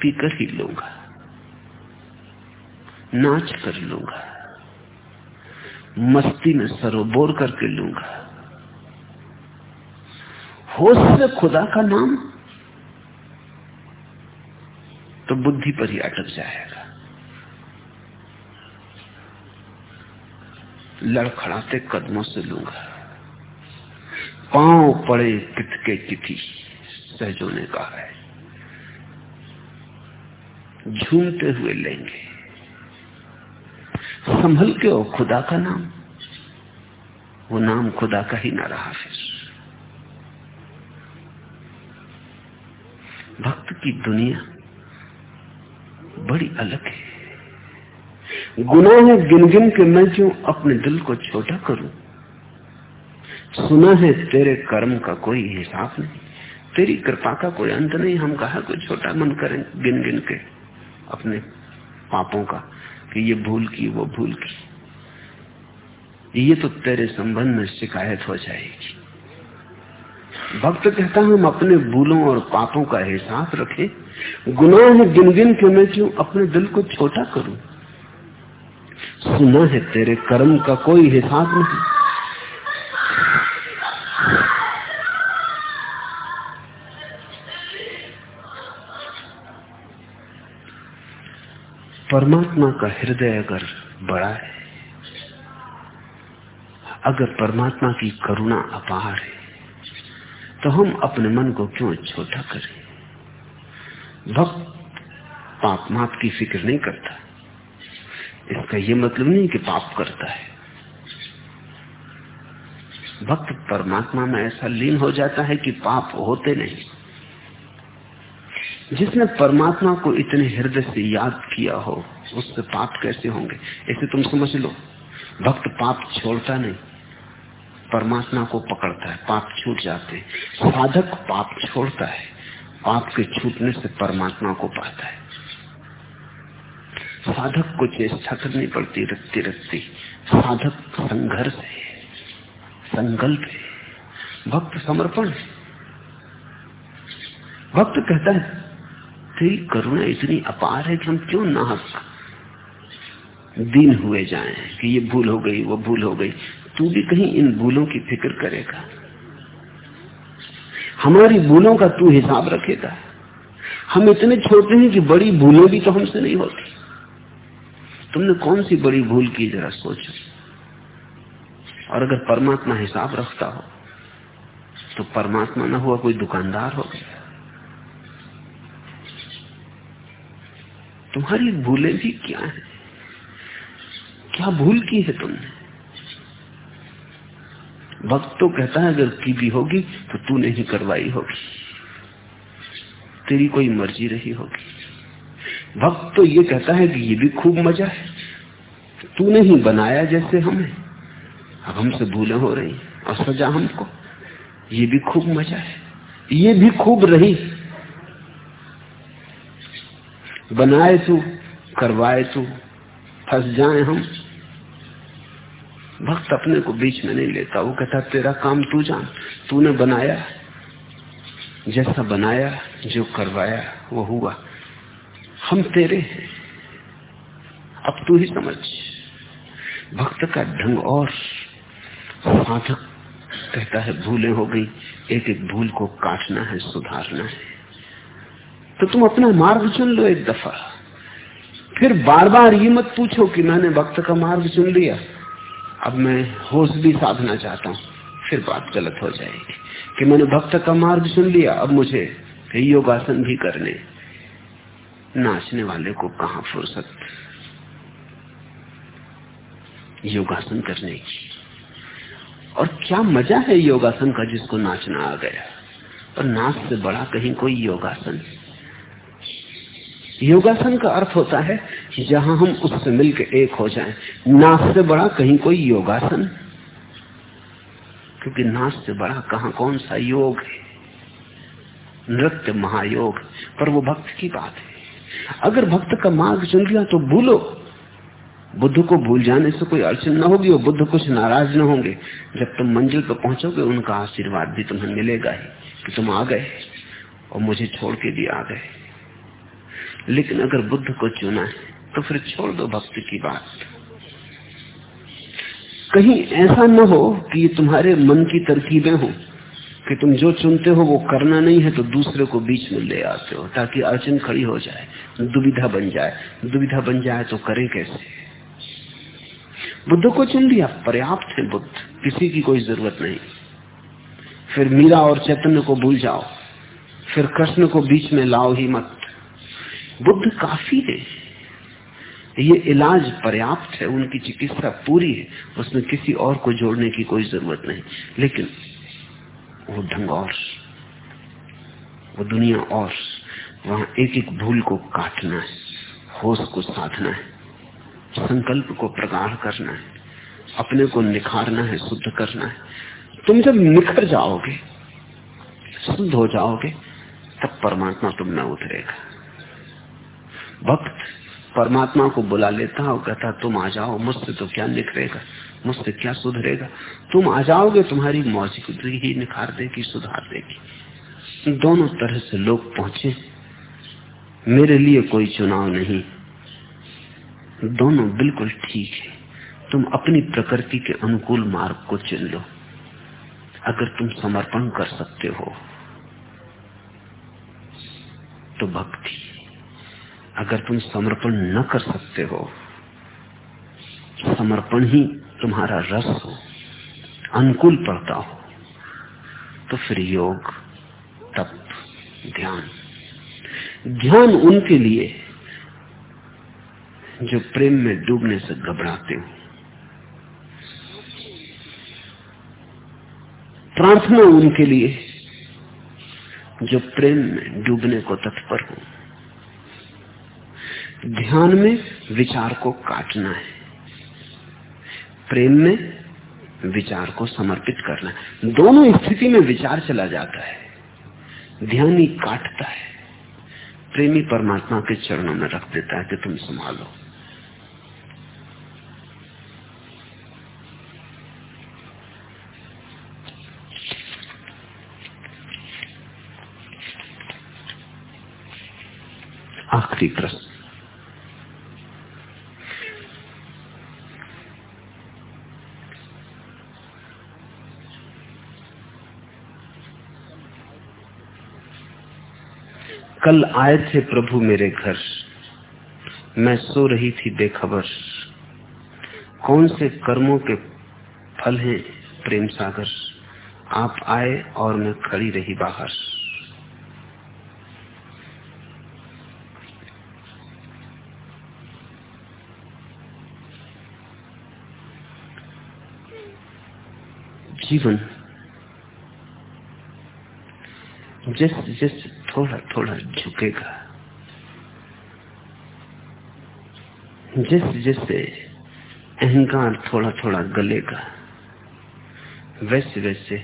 पीकर ही लूँगा। नाच कर लूँगा। मस्ती में सरोबोर करके लूँगा। होश से खुदा का नाम? तो बुद्धि पर ही अटक जाएगा। लड़खड़ाते कदमों से लूँगा। पाँव पड़े कित के किथी सहजों ने कहा है। झूमते हुए लेंगे। संभल के हो खुदा का नाम। वो नाम खुदा का ही ना रहा फिर। भक्त की दुनिया बड़ी अलग है। गुनाह है गिन गिन के मैं क्यों अपने दिल को छोटा करूँ। सुना है तेरे कर्म का कोई हिसाब नहीं, तेरी कृपा का कोई अंत नहीं, हम कहा कोई छोटा मन करें गिन गिन के अपने पापों का, कि ये भूल की, वो भूल की। ये तो तेरे संबंध में शिकायत हो जाएगी। भक्त कहता हम अपने भूलों और पापों का हिसाब रखें। गुनाह गिन गिन के मैं क्यों अपने दिल को छोटा करूँ सुना है, तेरे कर्म का कोई हिसाब नहीं। परमात्मा का हृदय अगर बड़ा है, अगर परमात्मा की करुणा अपार है तो हम अपने मन को क्यों छोटा करें? भक्त पाप माप की फ़िक्र नहीं करता। इसका यह मतलब नहीं कि पाप करता है। भक्त परमात्मा में ऐसा लीन हो जाता है कि पाप होते नहीं। जिसने परमात्मा को इतने हृदय से याद किया हो, उससे पाप कैसे होंगे? ऐसे तुम समझ लो। भक्त पाप छोड़ता नहीं। परमात्मा को पकड़ता है, पाप छूट जाते। हैं साधक पाप छोड़ता है। पाप के छूटने से परमात्मा को पाता है। साधक को चेष्टा करनी पड़ती रखती रखती। साधक संघर्ष है, संकल्प है, भक्त समर्पण है। भक्त कहता है, तेरी करुणा इतनी अपार है कि हम क्यों नाहक दीन हुए जाएँ कि ये भूल हो गई, वो भूल हो गई। तू भी कहीं इन भूलों की फ़िक्र करेगा। हमारी भूलों का तू हिसाब रखेगा। हम इतने छोटे हैं कि बड़ी भूलें भी तो हमसे नहीं होती। तुमने कौन सी बड़ी भूल की, जरा सोचो। और अगर परमात्मा हिसाब रखता हो तो परमात्मा ना हुआ कोई दुकानदार हो गया। तुम्हारी भूलें भी क्या है? क्या भूल की है तुमने? भक्त तो कहता है, अगर की भी होगी तो तूने ही करवाई होगी। तेरी कोई मर्ज़ी रही होगी। भक्त तो ये कहता है कि ये भी खूब मज़ा है। तूने ही बनाया जैसे हमें। अब हमसे भूलें हो रही और सजा हमको। ये भी खूब मज़ा है। ये भी खूब रही। बनाए तू, करवाए तू, फंस जाए हम। भक्त अपने को बीच में नहीं लेता। वो कहता, तेरा काम तू जान। तूने बनाया। जैसा बनाया, जो करवाया, वो हुआ। हम तेरे हैं। अब तू ही समझ। भक्त का ढंग और साधक कहता है, भूलें हो गई। एक एक भूल को काटना है, सुधारना है। तो तुम अपना मार्ग चुन लो एक दफ़ा। फिर बार बार ये मत पूछो कि मैंने भक्त का मार्ग चुन लिया। अब मैं होश भी साधना चाहता हूँ। फिर बात गलत हो जाएगी कि मैंने भक्त का मार्ग सुन लिया। अब मुझे योगासन भी करने नाचने वाले को कहा फुर्सत? योगासन करने की। और क्या मज़ा है योगासन का जिसको नाचना आ गया? और नाच से बड़ा कहीं कोई योगासन? योगासन का अर्थ होता है जहाँ हम उससे मिलकर एक हो जाएँ। नाच से बड़ा कहीं कोई योगासन? क्योंकि नाच से बड़ा कहा कौन सा योग है? नृत्य महायोग, पर वो भक्त की बात है। अगर भक्त का मार्ग चुन लिया तो भूलो। बुद्ध को भूल जाने से कोई अड़चन ना होगी और बुद्ध कुछ नाराज़ ना होंगे। जब तुम मंजिल पर पहुंचोगे, उनका आशीर्वाद भी तुम्हें मिलेगा ही कि तुम आ गए और मुझे छोड़ के भी आ गए। लेकिन अगर बुद्ध को चुना है तो फिर छोड़ दो भक्त की बात। कहीं ऐसा न हो कि तुम्हारे मन की तरकीबें हो कि तुम जो चुनते हो वो करना नहीं है तो दूसरे को बीच में ले आते हो, ताकि अड़चन खड़ी हो जाए। दुविधा बन जाए। दुविधा बन जाए तो करें कैसे? बुद्ध को चुन लिया, पर्याप्त है बुद्ध, किसी की कोई ज़रूरत नहीं। फिर मीरा और चैतन्य को भूल जाओ, फिर कृष्ण को बीच में लाओ ही मत। बुद्ध काफ़ी है। ये इलाज पर्याप्त है, उनकी चिकित्सा पूरी है, उसमें किसी और को जोड़ने की कोई ज़रूरत नहीं। लेकिन वो ढंग और, वो दुनिया और। वहाँ एक एक भूल को काटना है, होश को साधना है, संकल्प को प्रगाढ़ करना है, अपने को निखारना है, शुद्ध करना है। तुम जब निखर जाओगे, शुद्ध हो जाओगे, तब परमात्मा तुम न उतरेगा। भक्त परमात्मा को बुला लेता और कहता, तुम आ जाओ, मुझसे तो क्या निखरेगा? मुझसे क्या सुधरेगा? तुम आ जाओगे, तुम्हारी मौजूदगी ही निखार देगी, सुधार देगी। दोनों तरह से लोग पहुँचे। मेरे लिए कोई चुनाव नहीं। दोनों बिल्कुल ठीक है। तुम अपनी प्रकृति के अनुकूल मार्ग को चुन लो। अगर तुम समर्पण कर सकते हो तो भक्ति। अगर तुम समर्पण न कर सकते हो, समर्पण ही तुम्हारा रस हो, अनुकूल पड़ता हो तो फिर योग, तप, ध्यान। ध्यान उनके लिए जो प्रेम में डूबने से घबराते हो। प्रार्थना उनके लिए जो प्रेम में डूबने को तत्पर हो। ध्यान में विचार को काटना है, प्रेम में विचार को समर्पित करना है। दोनों स्थिति में विचार चला जाता है, ध्यान ही काटता है। प्रेमी परमात्मा के चरणों में रख देता है कि तुम संभालो। आखिरी प्रश्न। कल आए थे प्रभु मेरे घर। मैं सो रही थी बेखबर। कौन से कर्मों के फल हैं प्रेम सागर? आप आए और मैं खड़ी रही बाहर। जीवन जैसे जैसे थोड़ा थोड़ा झुकेगा। जैसे जैसे अहंकार थोड़ा थोड़ा गलेगा, वैसे वैसे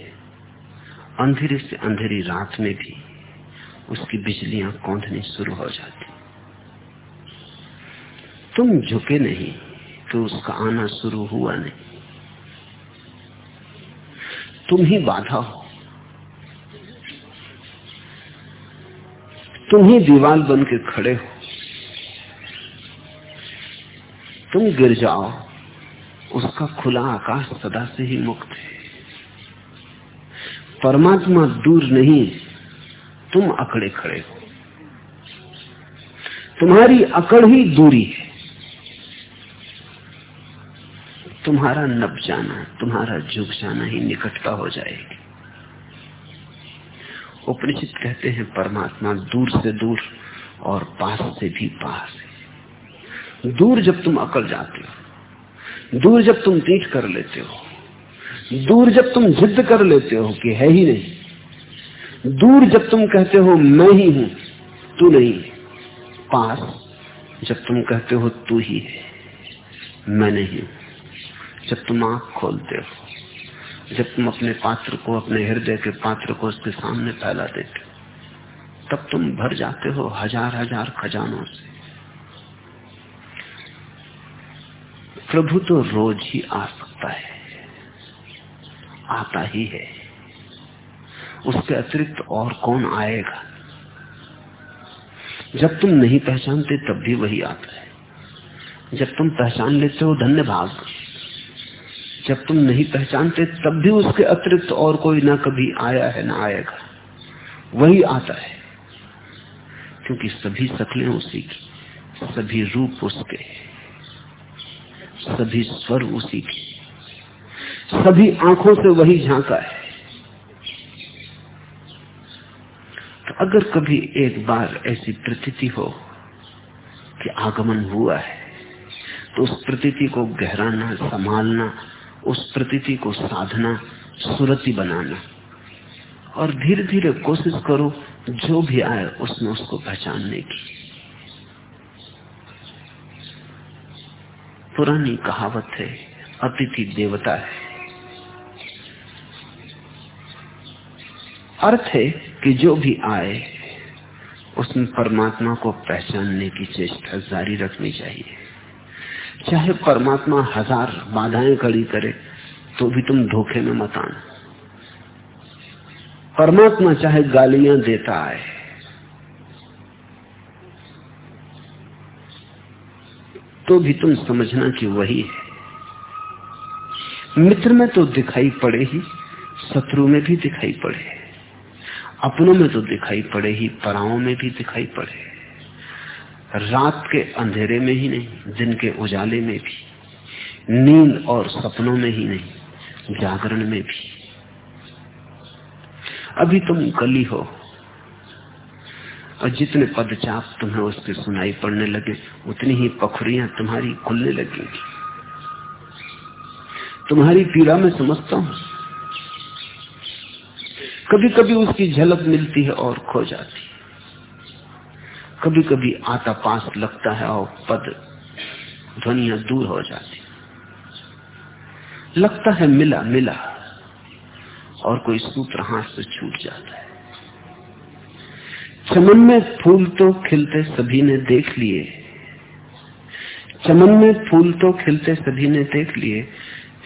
अंधेरे से अंधेरी रात में भी उसकी बिजलियाँ कौंधनी शुरू हो जाती। तुम झुके नहीं तो उसका आना शुरू हुआ नहीं। तुम ही बाधा हो। तुम ही दीवार बन के खड़े हो। तुम गिर जाओ, उसका खुला आकाश सदा से ही मुक्त है। परमात्मा दूर नहीं, तुम अकड़े खड़े हो। तुम्हारी अकड़ ही दूरी है। तुम्हारा नब जाना, तुम्हारा झुक जाना ही निकटता हो जाएगी। उपनिषद कहते हैं, परमात्मा दूर से दूर और पास से भी पास है। दूर जब तुम अकल जाते हो, दूर जब तुम पीठ कर लेते हो, दूर जब तुम जिद कर लेते हो कि है ही नहीं, दूर जब तुम कहते हो, मैं ही हूँ, तू नहीं पास जब तुम कहते हो, तू ही है मैं नहीं जब तुम आँख खोलते हो जब तुम अपने पात्र को, अपने हृदय के पात्र को उसके सामने फैला देते तब तुम भर जाते हो हज़ार हज़ार खजानों से। प्रभु तो रोज ही आ सकता है, आता ही है। उसके अतिरिक्त और कौन आएगा? जब तुम नहीं पहचानते, तब भी वही आता है। जब तुम पहचान लेते हो धन्य भाग जब तुम नहीं पहचानते, तब भी उसके अतिरिक्त और कोई ना कभी आया है, ना आएगा। वही आता है। क्योंकि सभी शक्लें उसी की, सभी रूप उसके सभी स्वर उसी की सभी आँखों से वही झांका है। तो अगर कभी एक बार ऐसी प्रतीति हो कि आगमन हुआ है तो उस प्रतीति को गहराना, संभालना उस प्रतीति को साधना, सुरति बनाना। और धीरे धीरे कोशिश करो, जो भी आए, उसमें उसको पहचानने की। पुरानी कहावत है, अतिथि देवता है। अर्थ है कि जो भी आए, उसमें परमात्मा को पहचानने की चेष्टा जारी रखनी चाहिए। चाहे परमात्मा हज़ार बाधाएँ खड़ी करे तो भी तुम धोखे में मत आना। परमात्मा चाहे गालियाँ देता आए। तो भी तुम समझना कि वही है। मित्र में तो दिखाई पड़े ही, शत्रु में भी दिखाई पड़े। अपनों में तो दिखाई पड़े ही, पराओं में भी दिखाई पड़े। रात के अंधेरे में ही नहीं, दिन के उजाले में भी, नींद और सपनों में ही नहीं, जागरण में भी। अभी तुम कली हो, और जितने पदचाप तुम्हें उसके सुनाई पड़ने लगे, उतनी ही पखुरियाँ तुम्हारी खुलने लगेंगी। तुम्हारी पीड़ा में समझता हूँ। कभी कभी उसकी झलक मिलती है और खो जाती कभी कभी आता पास लगता है और पद, ध्वनिया दूर हो जाती लगता है मिला मिला, और कोई सूत्र हाथ से छूट जाता है। चमन में फूल तो खिलते सभी ने देख लिए। चमन में फूल तो खिलते सभी ने देख लिए।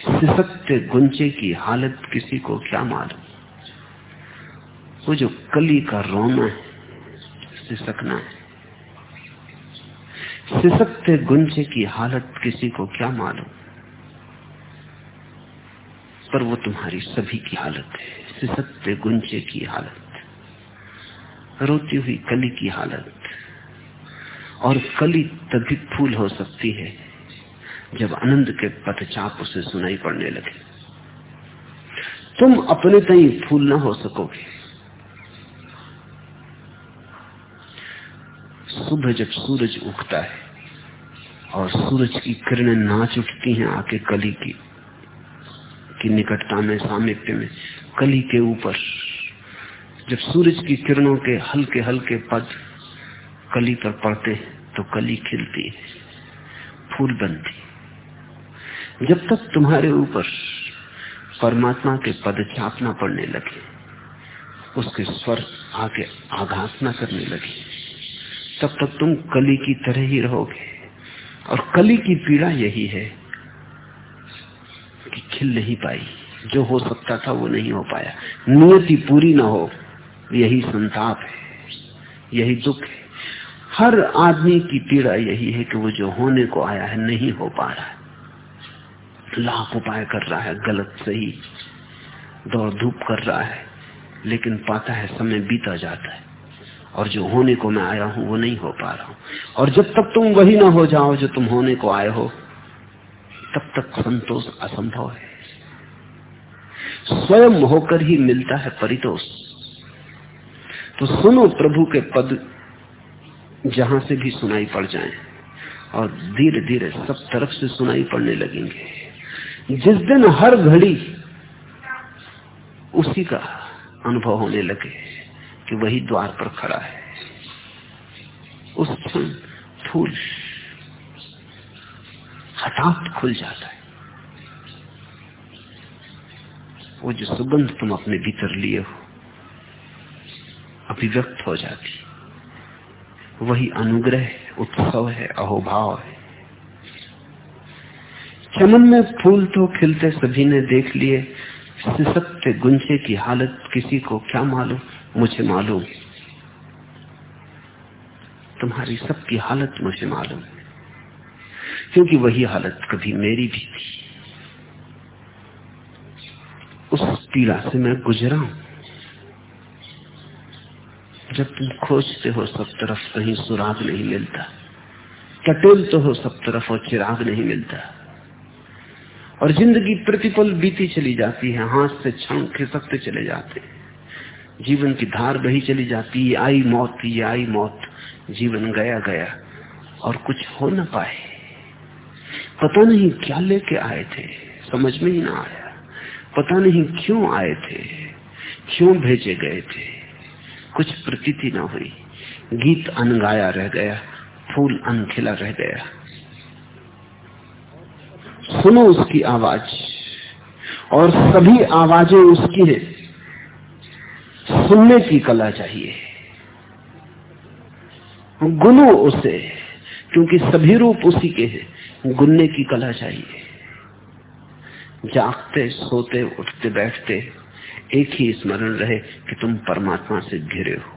सिसकते गुंचे की हालत किसी को क्या मालूम? वो जो कली का रोना है, सिसकना है। सिसकते गुंजे की हालत किसी को क्या मालूम? पर वो तुम्हारी सभी की हालत है। सिसकते गुंजे की हालत। रोती हुई कली की हालत। और कली तभी फूल हो सकती है, जब आनंद के पथचाप उसे सुनाई पड़ने लगे। तुम अपने तई फूल ना हो सकोगे। सुबह जब सूरज उगता है और सूरज की किरणें नाच उठती हैं आके कली की की निकटता में, सामिप्य में कली के ऊपर। जब सूरज की किरणों के हल्के हल्के पद कली पर पड़ते तो कली खिलती है, फूल बनती जब तक तुम्हारे ऊपर परमात्मा के पद छापना पड़ने लगे, उसके स्वर आके आघात ना करने लगे। तब तक तुम कली की तरह ही रहोगे। और कली की पीड़ा यही है कि खिल नहीं पाई। जो हो सकता था वो नहीं हो पाया। नियति पूरी ना हो, यही संताप है, यही दुख है। हर आदमी की पीड़ा यही है कि वो जो होने को आया है नहीं हो पा रहा है। लाख उपाय कर रहा है, गलत सही, दौड़ धूप कर रहा है, लेकिन पाता है, समय बीता जाता है। और जो होने को मैं आया हूँ, वो नहीं हो पा रहा हूँ। और जब तक तुम वही ना हो जाओ जो तुम होने को आए हो, तब तक संतोष असंभव है। स्वयं होकर ही मिलता है परितोष। तो सुनो प्रभु के पद जहाँ से भी सुनाई पड़ जाए, और धीरे धीरे सब तरफ़ से सुनाई पड़ने लगेंगे। जिस दिन हर घड़ी उसी का अनुभव होने लगे। कि वही द्वार पर खड़ा है। उस क्षण फूल हठात खुल जाता है। वो जो सुगंध तुम अपने भीतर लिए हो, अभिव्यक्त हो जाती वही अनुग्रह, उत्सव है, अहोभाव है। चमन में फूल तो खिलते सभी ने देख लिए, सिसकते गुंजे की हालत किसी को क्या मालूम। मुझे मालूम तुम्हारी सबकी हालत मुझे मालूम क्योंकि वही हालत कभी मेरी भी थी। उस पीड़ा से मैं गुजरा हूँ। जब तुम खोजते हो, सब तरफ़ कहीं सुराग नहीं मिलता। कटेल तो हो, सब तरफ़ और चिराग नहीं मिलता। और ज़िंदगी प्रतिपल बीती चली जाती है, हाथ से क्षण खिसकते चले जाते हैं। जीवन की धार बही चली जाती ये आई मौत ये आई मौत, जीवन गया गया, और कुछ हो ना पाए। पता नहीं क्या लेके आए थे, समझ में ही ना आया। पता नहीं क्यों आए थे, क्यों भेजे गए थे। कुछ प्रतीति ना हुई। गीत अनगाया रह गया, फूल अनखिला रह गया। सुनो उसकी आवाज़, और सभी आवाज़ें उसकी है। सुनने की कला चाहिए। गुनो उसे, क्योंकि सभी रूप उसी के हैं, गुनने की कला चाहिए। जागते, सोते, उठते, बैठते, एक ही स्मरण रहे कि तुम परमात्मा से घिरे हो।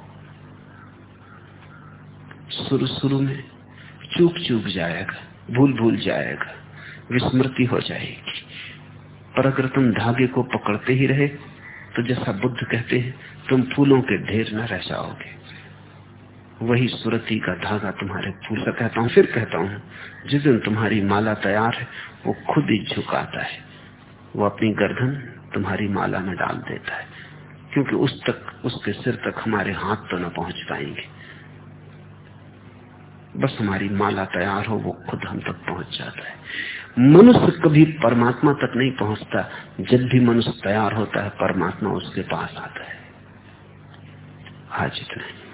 शुरू शुरू में चूक चूक जाएगा, भूल भूल जाएगा, विस्मृति हो जाएगी। पर अगर तुम धागे को पकड़ते ही रहे तो जैसा बुद्ध कहते हैं, तुम फूलों के ढेर न रह जाओगे। वही सुरती का धागा तुम्हारे फूल का कहता हूँ, फिर कहता हूँ, जिस दिन तुम्हारी माला तैयार है, वो खुद ही झुकाता है। वो अपनी गर्दन तुम्हारी माला में डाल देता है, क्योंकि उस तक, उसके सिर तक हमारे हाथ तो न पहुँच पाएँगे। बस हमारी माला तैयार हो, वो खुद हम तक पहुँच जाता है। मनुष्य कभी परमात्मा तक नहीं पहुँचता। जब भी मनुष्य तैयार होता है, परमात्मा उसके पास आता है। आज इतना